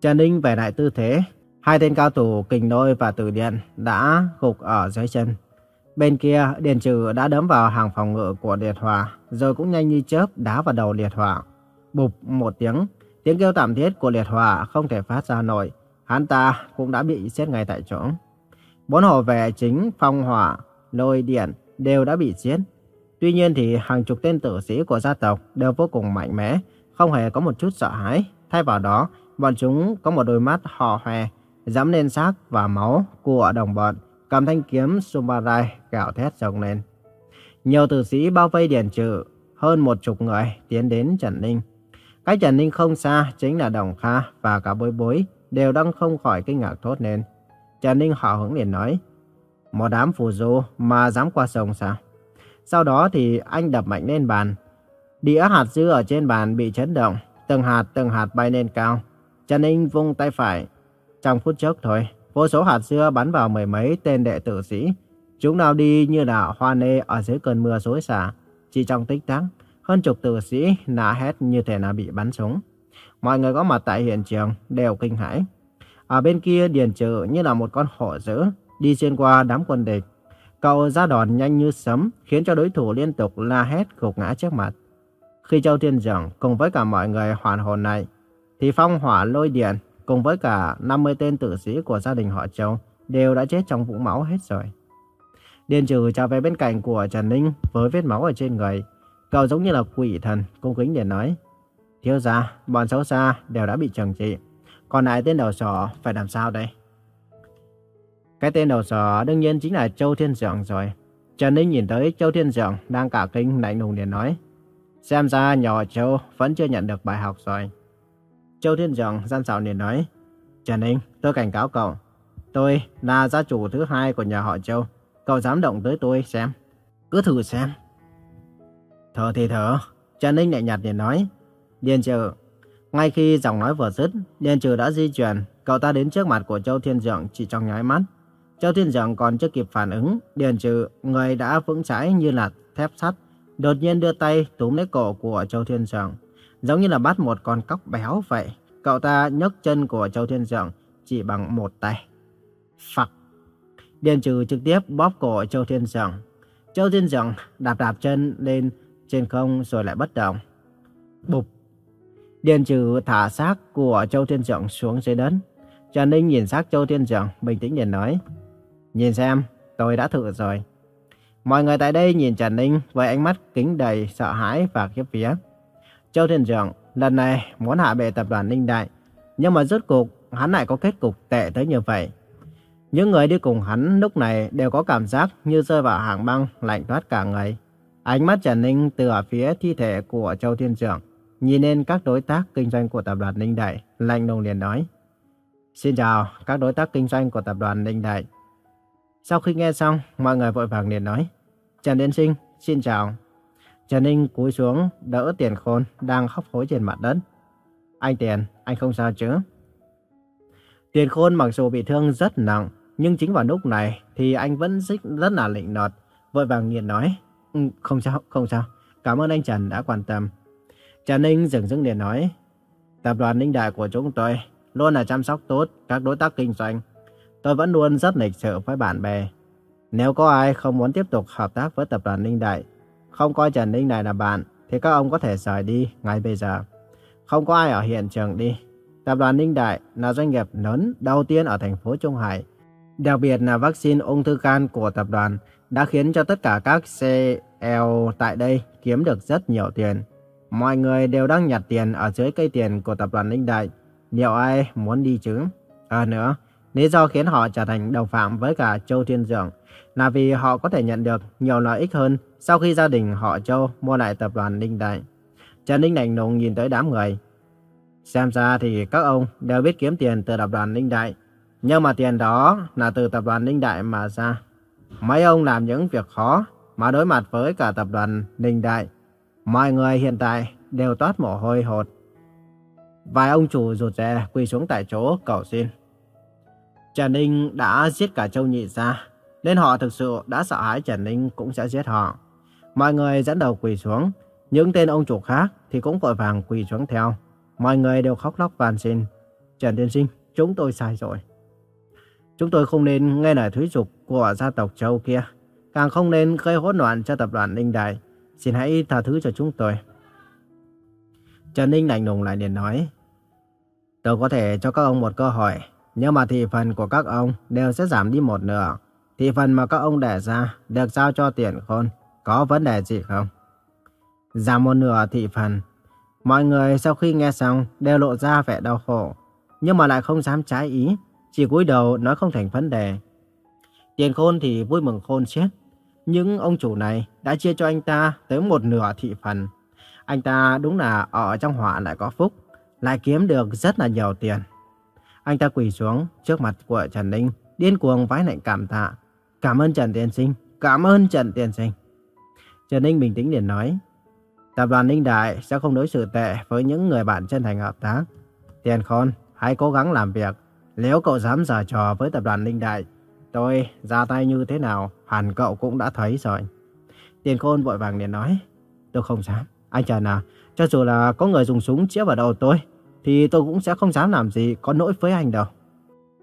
A: Trần Ninh về lại tư thế, hai tên cao thủ kình nôi và tử điện đã gục ở dưới chân. Bên kia, Điền Trừ đã đấm vào hàng phòng ngự của Liệt Hòa, rồi cũng nhanh như chớp đá vào đầu Liệt Hòa. Bụp một tiếng, tiếng kêu tạm thiết của Liệt Hòa không thể phát ra nổi. Hắn ta cũng đã bị giết ngay tại chỗ. Bốn hộ vệ chính phong hỏa, lôi điện đều đã bị giết. Tuy nhiên thì hàng chục tên tử sĩ của gia tộc đều vô cùng mạnh mẽ, không hề có một chút sợ hãi. Thay vào đó, bọn chúng có một đôi mắt hò hòe, dám lên xác và máu của đồng bọn, cầm thanh kiếm Sumbarai gạo thét rồng lên. Nhiều tử sĩ bao vây điền trừ, hơn một chục người tiến đến Trần Ninh. Cách Trần Ninh không xa chính là Đồng Kha và cả bối bối đều đang không khỏi kinh ngạc thốt lên. Trần Ninh họ hứng liền nói, một đám phù du mà dám qua sông sao? Sau đó thì anh đập mạnh lên bàn. Đĩa hạt dưa ở trên bàn bị chấn động, từng hạt từng hạt bay lên cao. Trần Ninh vung tay phải. Trong phút chốc thôi, vô số hạt dưa bắn vào mười mấy tên đệ tử sĩ. Chúng nào đi như là hoa nê ở dưới cơn mưa xối xả. Chỉ trong tích tắc, hơn chục tử sĩ nã hét như thể là bị bắn súng. Mọi người có mặt tại hiện trường đều kinh hãi. Ở bên kia Điền Trừ như là một con hổ dữ, đi xuyên qua đám quân địch. Cậu ra đòn nhanh như sấm, khiến cho đối thủ liên tục la hét gục ngã trước mặt. Khi Châu Thiên Giảng cùng với cả mọi người hoàn hồn này, thì phong hỏa lôi điện cùng với cả 50 tên tử sĩ của gia đình họ Châu đều đã chết trong vũng máu hết rồi. Điền trừ trở về bên cạnh của Trần Ninh với vết máu ở trên người. Cậu giống như là quỷ thần, cung kính để nói. Thiếu gia, bọn xấu xa đều đã bị trừng trị. Còn lại tên đầu sỏ phải làm sao đây? Cái tên đầu sỏ đương nhiên chính là Châu Thiên Dượng rồi. Trần Ninh nhìn tới Châu Thiên Dượng đang cả kinh lạnh lùng để nói. Xem ra nhỏ Châu vẫn chưa nhận được bài học rồi. Châu Thiên Dượng gian xảo liền nói. Trần Ninh, tôi cảnh cáo cậu. Tôi là gia chủ thứ hai của nhà họ Châu. Cậu dám động tới tôi xem. Cứ thử xem. Thở thì thở. Trần Ninh nhẹ nhạt liền nói. Điền trừ. Ngay khi giọng nói vừa dứt, Điền trừ đã di chuyển. Cậu ta đến trước mặt của Châu Thiên Dượng chỉ trong nháy mắt. Châu Thiên Dượng còn chưa kịp phản ứng. Điền trừ, người đã vững chãi như là thép sắt. Đột nhiên đưa tay túm lấy cổ của Châu Thiên Dượng. Giống như là bắt một con cóc béo vậy. Cậu ta nhấc chân của Châu Thiên Dượng chỉ bằng một tay. Phật. Điền trừ trực tiếp bóp cổ Châu Thiên Dượng. Châu Thiên Dượng đạp đạp chân lên trên không rồi lại bất động. Bụp. Điền trừ thả xác của Châu Thiên Dượng xuống dưới đất. Trần Ninh nhìn xác Châu Thiên Dượng bình tĩnh nhìn nói. Nhìn xem, tôi đã thử rồi. Mọi người tại đây nhìn Trần Ninh với ánh mắt kính đầy sợ hãi và khiếp vía. Châu Thiên Dượng lần này muốn hạ bệ tập đoàn Ninh Đại, nhưng mà rốt cuộc hắn lại có kết cục tệ tới như vậy. Những người đi cùng hắn lúc này đều có cảm giác như rơi vào hàng băng lạnh toát cả người. Ánh mắt Trần Ninh từ ở phía thi thể của Châu Thiên Trường nhìn lên các đối tác kinh doanh của tập đoàn Ninh Đại, lạnh lùng liền nói. Xin chào các đối tác kinh doanh của tập đoàn Ninh Đại. Sau khi nghe xong, mọi người vội vàng liền nói. Trần Đến Sinh, xin chào. Trần Ninh cúi xuống, đỡ Tiền Khôn đang khóc hối trên mặt đất. Anh Tiền, anh không sao chứ? Tiền Khôn mặc dù bị thương rất nặng, nhưng chính vào lúc này thì anh vẫn rất, rất là lịnh nọt, vội vàng nghiện nói. Ừ, không sao, không sao, cảm ơn anh Trần đã quan tâm. Trần Ninh dừng dưng liền nói. Tập đoàn Ninh Đại của chúng tôi luôn là chăm sóc tốt các đối tác kinh doanh. Tôi vẫn luôn rất lịch sự với bạn bè. Nếu có ai không muốn tiếp tục hợp tác với tập đoàn Ninh Đại, không coi Trần Ninh Đại là bạn, thì các ông có thể rời đi ngay bây giờ. Không có ai ở hiện trường đi. Tập đoàn Ninh Đại là doanh nghiệp lớn đầu tiên ở thành phố Trung Hải. Đặc biệt là vaccine ung thư gan của tập đoàn đã khiến cho tất cả các CL tại đây kiếm được rất nhiều tiền. Mọi người đều đang nhặt tiền ở dưới cây tiền của tập đoàn Ninh Đại. Liệu ai muốn đi chứ? À nữa, lý do khiến họ trở thành đồng phạm với cả Châu Thiên Dượng là vì họ có thể nhận được nhiều lợi ích hơn sau khi gia đình họ Châu mua lại tập đoàn Ninh Đại. Trần Ninh lạnh lùng nhìn tới đám người. Xem ra thì các ông đều biết kiếm tiền từ tập đoàn Ninh Đại. Nhưng mà tiền đó là từ tập đoàn Ninh Đại mà ra. Mấy ông làm những việc khó mà đối mặt với cả tập đoàn Ninh Đại. Mọi người hiện tại đều toát mồ hôi hột. Vài ông chủ rụt rè quỳ xuống tại chỗ cầu xin. Trần Ninh đã giết cả Châu Nhị ra, nên họ thực sự đã sợ hãi Trần Ninh cũng sẽ giết họ. Mọi người dẫn đầu quỳ xuống, những tên ông chủ khác thì cũng vội vàng quỳ xuống theo. Mọi người đều khóc lóc van xin. Trần Tiên Sinh, chúng tôi sai rồi. Chúng tôi không nên nghe lời thuyết dục của gia tộc Châu kia. Càng không nên gây hỗn loạn cho tập đoàn Ninh Đại. Xin hãy tha thứ cho chúng tôi. Trần Ninh lạnh lùng lại liền nói. Tôi có thể cho các ông một cơ hội. Nhưng mà thị phần của các ông đều sẽ giảm đi một nửa. Thị phần mà các ông để ra được giao cho tiền khôn. Có vấn đề gì không? Giảm một nửa thị phần. Mọi người sau khi nghe xong đều lộ ra vẻ đau khổ. Nhưng mà lại không dám trái ý. Chỉ cúi đầu nói không thành vấn đề. Tiền khôn thì vui mừng khôn chết. Nhưng ông chủ này đã chia cho anh ta tới một nửa thị phần. Anh ta đúng là ở trong họa lại có phúc, lại kiếm được rất là nhiều tiền. Anh ta quỳ xuống trước mặt của Trần Ninh, điên cuồng vái lệnh cảm tạ. Cảm ơn Trần Tiên Sinh, cảm ơn Trần Tiên Sinh. Trần Ninh bình tĩnh liền nói, Tập đoàn Ninh Đại sẽ không đối xử tệ với những người bạn chân thành hợp tác. Tiền Khôn, hãy cố gắng làm việc. Nếu cậu dám giở trò với tập đoàn Ninh Đại, tôi ra tay như thế nào hẳn cậu cũng đã thấy rồi. Tiền Khôn vội vàng liền nói, tôi không dám. Anh Trần à, cho dù là có người dùng súng chĩa vào đầu tôi, thì tôi cũng sẽ không dám làm gì có lỗi với anh đâu.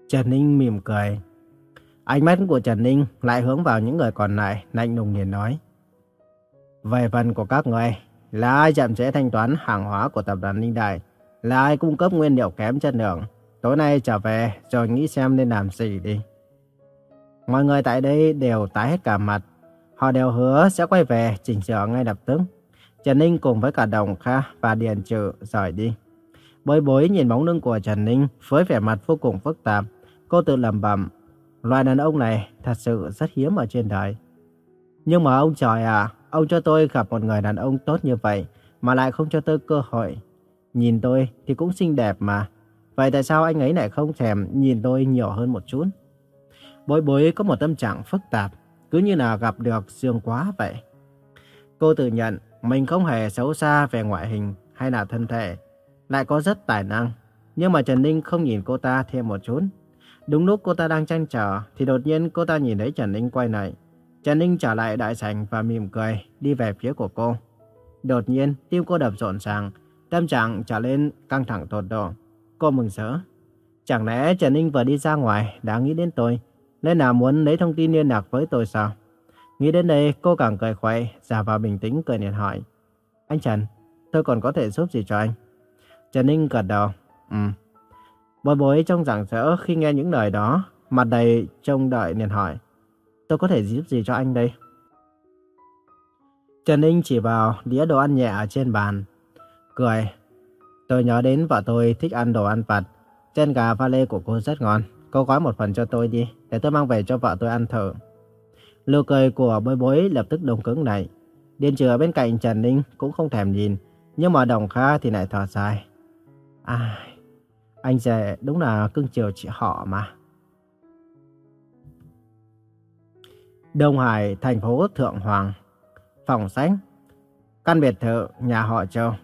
A: Trần Ninh mỉm cười. Ánh mắt của Trần Ninh lại hướng vào những người còn lại, lạnh lùng liền nói. Về phần của các người, là ai chậm trễ thanh toán hàng hóa của tập đoàn Ninh Đại, là ai cung cấp nguyên liệu kém chất lượng. Tối nay trở về rồi nghĩ xem nên làm gì đi. Mọi người tại đây đều tái hết cả mặt. Họ đều hứa sẽ quay về chỉnh sửa ngay lập tức. Trần Ninh cùng với cả Đồng Kha và Điền Trừ rời đi. Bối bối nhìn bóng lưng của Trần Ninh với vẻ mặt vô cùng phức tạp. Cô tự lẩm bẩm, loài đàn ông này thật sự rất hiếm ở trên đời. Nhưng mà ông trời à, ông cho tôi gặp một người đàn ông tốt như vậy mà lại không cho tôi cơ hội. Nhìn tôi thì cũng xinh đẹp mà. Vậy tại sao anh ấy lại không thèm nhìn tôi nhiều hơn một chút? Bối bối có một tâm trạng phức tạp, cứ như là gặp được Dương Quá vậy. Cô tự nhận mình không hề xấu xa về ngoại hình hay là thân thể, lại có rất tài năng. Nhưng mà Trần Ninh không nhìn cô ta thêm một chút. Đúng lúc cô ta đang tranh trở, thì đột nhiên cô ta nhìn thấy Trần Ninh quay lại. Trần Ninh trở lại đại sảnh và mỉm cười, đi về phía của cô. Đột nhiên, tim cô đập rộn ràng, tâm trạng trở lên căng thẳng tột độ. Cô mừng rỡ. Chẳng lẽ Trần Ninh vừa đi ra ngoài đã nghĩ đến tôi, nên là muốn lấy thông tin liên lạc với tôi sao? Nghĩ đến đây, cô càng cười khuấy, giả vào bình tĩnh cười điện hỏi. Anh Trần, tôi còn có thể giúp gì cho anh? Trần Ninh gật đầu. Ừ. Bối bối trong rạng rỡ khi nghe những lời đó, mặt đầy trông đợi liền hỏi. Tôi có thể giúp gì cho anh đây? Trần Ninh chỉ vào đĩa đồ ăn nhẹ ở trên bàn. Cười. Tôi nhớ đến vợ tôi thích ăn đồ ăn vặt. Chân gà pha lê của cô rất ngon. Cô gói một phần cho tôi đi, để tôi mang về cho vợ tôi ăn thử. Lưu cười của bối bối lập tức đông cứng lại. Điền trừ bên cạnh Trần Ninh cũng không thèm nhìn, nhưng mà đồng kha thì lại thở dài. À, anh rể đúng là cưng chiều chị họ mà. Đông Hải, thành phố Thượng Hoàng, phòng sách, căn biệt thự nhà họ Châu.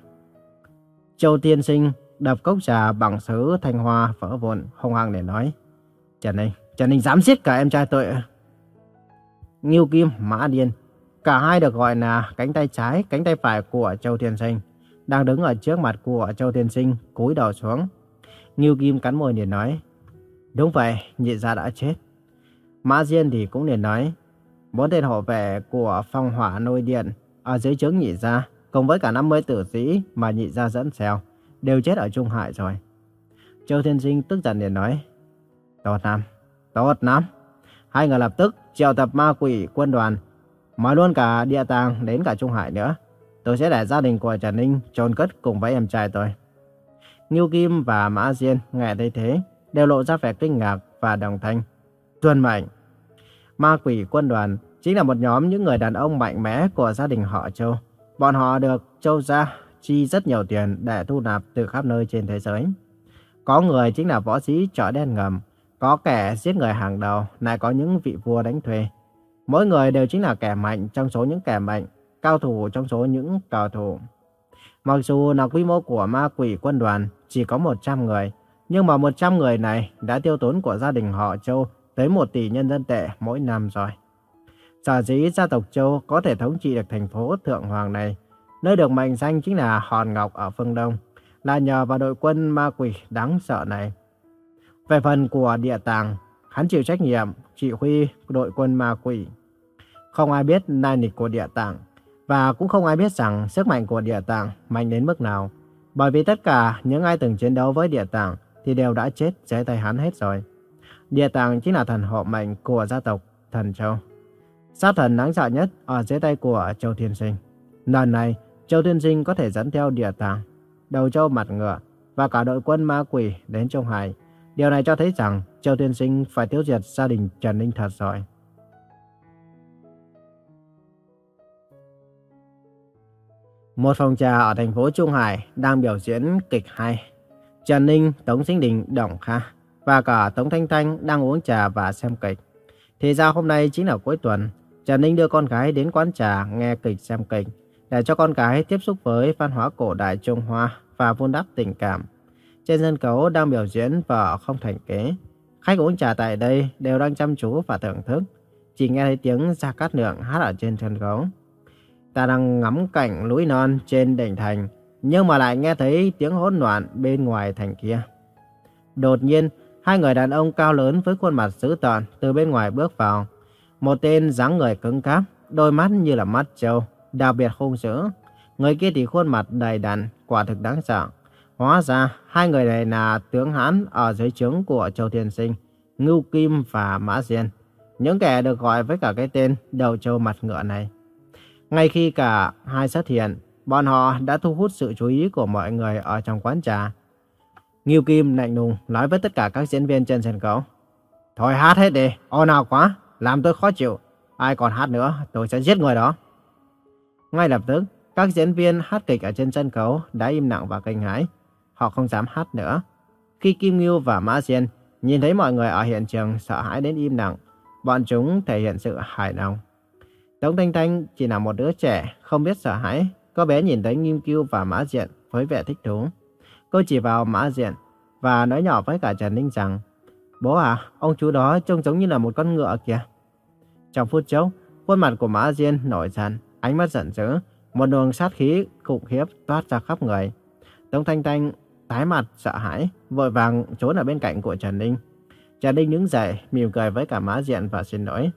A: Châu Tiên Sinh đập cốc trà bằng sứ thanh hoa vỡ vụn, hung hăng để nói. Trần Ninh, Trần Ninh dám giết cả em trai tôi. Ngưu Kim, Mã Điên, cả hai được gọi là cánh tay trái, cánh tay phải của Châu Tiên Sinh, đang đứng ở trước mặt của Châu Tiên Sinh, cúi đầu xuống. Ngưu Kim cắn môi liền nói, đúng vậy, nhị gia đã chết. Mã Diên thì cũng liền nói, bốn tên hộ vệ của phong hỏa nôi điện ở dưới trướng nhị gia, cùng với cả 50 tử sĩ mà nhị gia dẫn theo, đều chết ở Trung Hải rồi. Châu Thiên Sinh tức giận liền nói, tốt lắm, tốt lắm. Hai người lập tức triệu tập ma quỷ quân đoàn, mời luôn cả địa tàng đến cả Trung Hải nữa. Tôi sẽ để gia đình của Trần Ninh trôn cất cùng với em trai tôi. Ngưu Kim và Mã Diên nghe thấy thế, đều lộ ra vẻ kinh ngạc và đồng thanh. Tuân mệnh. Ma quỷ quân đoàn chính là một nhóm những người đàn ông mạnh mẽ của gia đình họ Châu. Bọn họ được Châu gia chi rất nhiều tiền để thu nạp từ khắp nơi trên thế giới. Có người chính là võ sĩ chợ đen ngầm, có kẻ giết người hàng đầu, lại có những vị vua đánh thuê. Mỗi người đều chính là kẻ mạnh trong số những kẻ mạnh, cao thủ trong số những cao thủ. Mặc dù là quy mô của ma quỷ quân đoàn chỉ có 100 người, nhưng mà 100 người này đã tiêu tốn của gia đình họ Châu tới 1 tỷ nhân dân tệ mỗi năm rồi. Sở dĩ gia tộc Châu có thể thống trị được thành phố Thượng Hoàng này, nơi được mệnh danh chính là Hòn Ngọc ở phương Đông, là nhờ vào đội quân ma quỷ đáng sợ này. Về phần của địa tàng, hắn chịu trách nhiệm chỉ huy đội quân ma quỷ. Không ai biết lai lịch của địa tàng, và cũng không ai biết rằng sức mạnh của địa tàng mạnh đến mức nào. Bởi vì tất cả những ai từng chiến đấu với địa tàng thì đều đã chết dưới tay hắn hết rồi. Địa tàng chính là thần hộ mệnh của gia tộc Thần Châu. Sát thần đáng sợ nhất ở dưới tay của Châu Thiên Sinh. Lần này, Châu Thiên Sinh có thể dẫn theo địa tàng, đầu châu mặt ngựa và cả đội quân ma quỷ đến Trung Hải. Điều này cho thấy rằng Châu Thiên Sinh phải tiêu diệt gia đình Trần Ninh thật giỏi Một phòng trà ở thành phố Trung Hải đang biểu diễn kịch hay. Trần Ninh, Tống Sinh Đình, Đồng Kha và cả Tống Thanh Thanh đang uống trà và xem kịch. Thì ra hôm nay chính là cuối tuần, Trần Ninh đưa con gái đến quán trà nghe kịch xem kịch để cho con gái tiếp xúc với văn hóa cổ đại Trung Hoa và vun đắp tình cảm. Trên sân khấu đang biểu diễn vở không thành kế. Khách uống trà tại đây đều đang chăm chú và thưởng thức. Chỉ nghe thấy tiếng Gia Cát Lượng hát ở trên sân khấu. Ta đang ngắm cảnh núi non trên đỉnh thành. nhưng mà lại nghe thấy tiếng hỗn loạn bên ngoài thành kia. Đột nhiên, hai người đàn ông cao lớn với khuôn mặt dữ tợn từ bên ngoài bước vào. Một tên dáng người cứng cáp, đôi mắt như là mắt trâu, đặc biệt hung dữ. Người kia thì khuôn mặt đầy đặn, quả thực đáng sợ. Hóa ra, hai người này là tướng Hán ở dưới trướng của Châu Thiên Sinh, Ngưu Kim và Mã Diên. Những kẻ được gọi với cả cái tên đầu trâu mặt ngựa này. Ngay khi cả hai xuất hiện, bọn họ đã thu hút sự chú ý của mọi người ở trong quán trà. Ngưu Kim lạnh lùng nói với tất cả các diễn viên trên sân khấu. Thôi hát hết đi, ồn ào quá, làm tôi khó chịu. Ai còn hát nữa, tôi sẽ giết người đó. Ngay lập tức, các diễn viên hát kịch ở trên sân khấu đã im lặng và kinh hãi. Họ không dám hát nữa. Khi Kim Ngưu và Mã Diên nhìn thấy mọi người ở hiện trường sợ hãi đến im lặng, bọn chúng thể hiện sự hài lòng. Tống Thanh Thanh chỉ là một đứa trẻ, không biết sợ hãi. Cô bé nhìn thấy Nghiêm Kiêu và Mã Diện với vẻ thích thú. Cô chỉ vào Mã Diện và nói nhỏ với cả Trần Ninh rằng Bố à, ông chú đó trông giống như là một con ngựa kìa. Trong phút chốc, khuôn mặt của Mã Diên nổi giận, ánh mắt giận dữ, một luồng sát khí khủng khiếp toát ra khắp người. Tống Thanh Thanh tái mặt sợ hãi, vội vàng trốn ở bên cạnh của Trần Ninh. Trần Ninh đứng dậy, mỉm cười với cả Mã Diện và xin lỗi.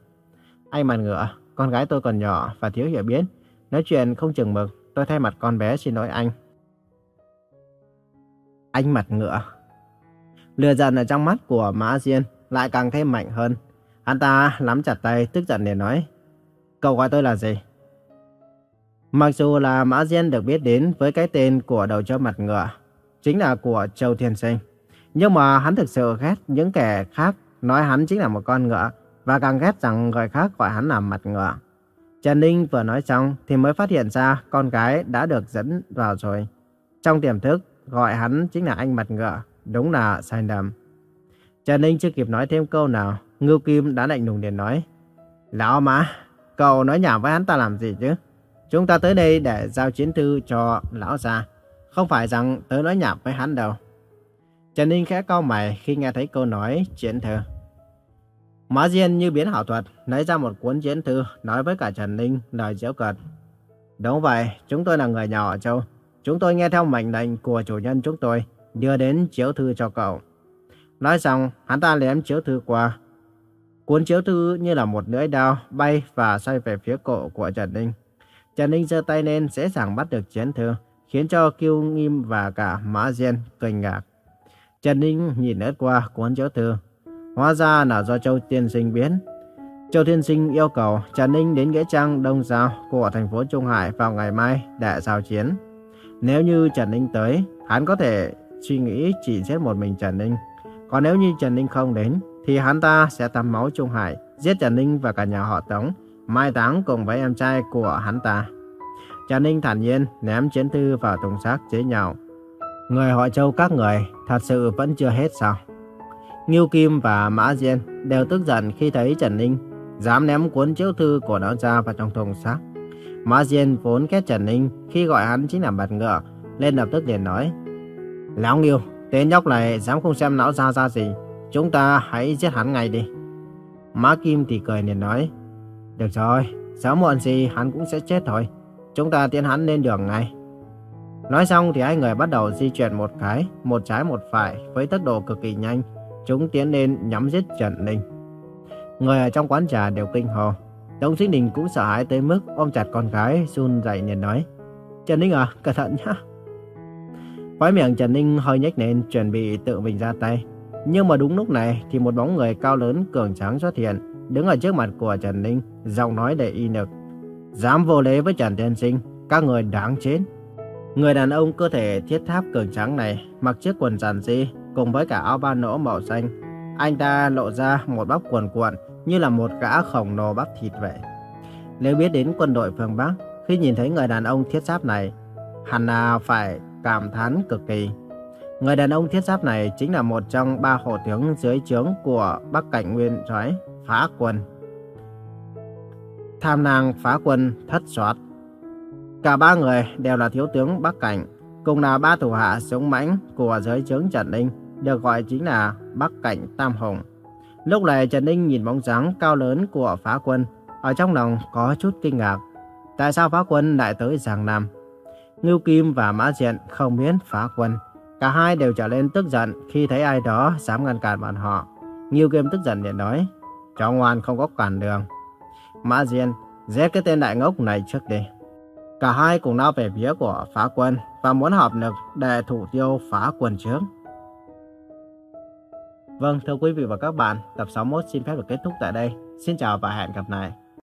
A: Anh mặt ngựa, con gái tôi còn nhỏ và thiếu hiểu biết. Nói chuyện không chừng mực, tôi thay mặt con bé xin lỗi anh. Anh mặt ngựa. Lừa giận ở trong mắt của Mã Diên lại càng thêm mạnh hơn. Hắn ta nắm chặt tay, tức giận để nói. Cậu gọi tôi là gì? Mặc dù là Mã Diên được biết đến với cái tên của đầu chó mặt ngựa, chính là của Châu Thiên Sinh. Nhưng mà hắn thực sự ghét những kẻ khác nói hắn chính là một con ngựa và càng ghét rằng người khác gọi hắn là mặt ngựa. Trần Ninh vừa nói xong thì mới phát hiện ra con gái đã được dẫn vào rồi. Trong tiềm thức, gọi hắn chính là anh mặt ngựa, đúng là sai lầm. Trần Ninh chưa kịp nói thêm câu nào, Ngưu Kim đã lạnh lùng liền nói. Lão má, cậu nói nhảm với hắn ta làm gì chứ? Chúng ta tới đây để giao chiến thư cho lão già, không phải rằng tới nói nhảm với hắn đâu. Trần Ninh khẽ cau mày khi nghe thấy câu nói chiến thư. Mã Diên như biến hảo thuật, lấy ra một cuốn chiến thư, nói với cả Trần Ninh lời giễu cợt. Đúng vậy, chúng tôi là người nhỏ ở châu. Chúng tôi nghe theo mệnh lệnh của chủ nhân chúng tôi, đưa đến chiếu thư cho cậu. Nói xong, hắn ta ném chiếu thư qua. Cuốn chiếu thư như là một lưỡi dao bay và xoay về phía cổ của Trần Ninh. Trần Ninh giơ tay lên dễ dàng bắt được chiến thư, khiến cho Kiêu Nghiêm và cả Mã Diên kinh ngạc. Trần Ninh nhìn lướt qua cuốn chiếu thư, Hóa ra là do Châu Tiên Sinh biến. Châu Tiên Sinh yêu cầu Trần Ninh đến Nghĩa Trang Đông Giao của thành phố Trung Hải vào ngày mai để giao chiến. Nếu như Trần Ninh tới, hắn có thể suy nghĩ chỉ giết một mình Trần Ninh. Còn nếu như Trần Ninh không đến, thì hắn ta sẽ tắm máu Trung Hải, giết Trần Ninh và cả nhà họ Tống, mai táng cùng với em trai của hắn ta. Trần Ninh thản nhiên ném chiến thư vào thùng xác chế nhạo. Người họ Châu các người thật sự vẫn chưa hết sao? Ngưu Kim và Mã Diên đều tức giận khi thấy Trần Ninh dám ném cuốn chiếu thư của nó ra vào trong thùng xác. Mã Diên vốn ghét Trần Ninh khi gọi hắn chính là bật ngựa, lên lập tức liền nói. Lão Nghiêu, tên nhóc này dám không xem lão ra ra gì, chúng ta hãy giết hắn ngay đi. Mã Kim thì cười liền nói. Được rồi, sớm muộn gì hắn cũng sẽ chết thôi, chúng ta tiến hắn lên đường ngay. Nói xong thì hai người bắt đầu di chuyển một cái, một trái một phải với tốc độ cực kỳ nhanh Chúng tiến lên nhắm giết Trần Ninh. Người ở trong quán trà đều kinh hồn. Tống Sinh Đình cũng sợ hãi tới mức ôm chặt con gái, run rẩy liền nói. Trần Ninh à, cẩn thận nhá. Khói miệng Trần Ninh hơi nhếch lên, chuẩn bị tự mình ra tay. Nhưng mà đúng lúc này thì một bóng người cao lớn cường tráng xuất hiện, đứng ở trước mặt của Trần Ninh, giọng nói đầy y nực. Dám vô lễ với Trần Tiên Sinh, các người đáng chết. Người đàn ông cơ thể thiết tháp cường tráng này, mặc chiếc quần giản dị, cùng với cả áo ba nỗ màu xanh. Anh ta lộ ra một bắp quần cuộn như là một gã khổng lồ bắp thịt vậy. Nếu biết đến quân đội phương Bắc, khi nhìn thấy người đàn ông thiết giáp này, hẳn là phải cảm thán cực kỳ. Người đàn ông thiết giáp này chính là một trong ba hộ tướng dưới trướng của Bắc Cảnh Nguyên soái phá quân. Tham nàng phá quân thất soát. Cả ba người đều là thiếu tướng Bắc Cảnh, cùng là ba thủ hạ sống mãnh của giới trướng Trần Ninh được gọi chính là Bắc Cảnh Tam Hùng. Lúc này Trần Ninh nhìn bóng dáng cao lớn của phá quân, ở trong lòng có chút kinh ngạc. Tại sao phá quân lại tới Giang Nam? Ngưu Kim và Mã Diện không biết phá quân. Cả hai đều trở lên tức giận khi thấy ai đó dám ngăn cản bọn họ. Ngưu Kim tức giận liền nói, cháu ngoan không có cản đường. Mã Diện, giết cái tên đại ngốc này trước đi. Cả hai cùng lao về phía của phá quân và muốn hợp lực để thủ tiêu phá quân trước. Vâng, thưa quý vị và các bạn, tập 61 xin phép được kết thúc tại đây. Xin chào và hẹn gặp lại.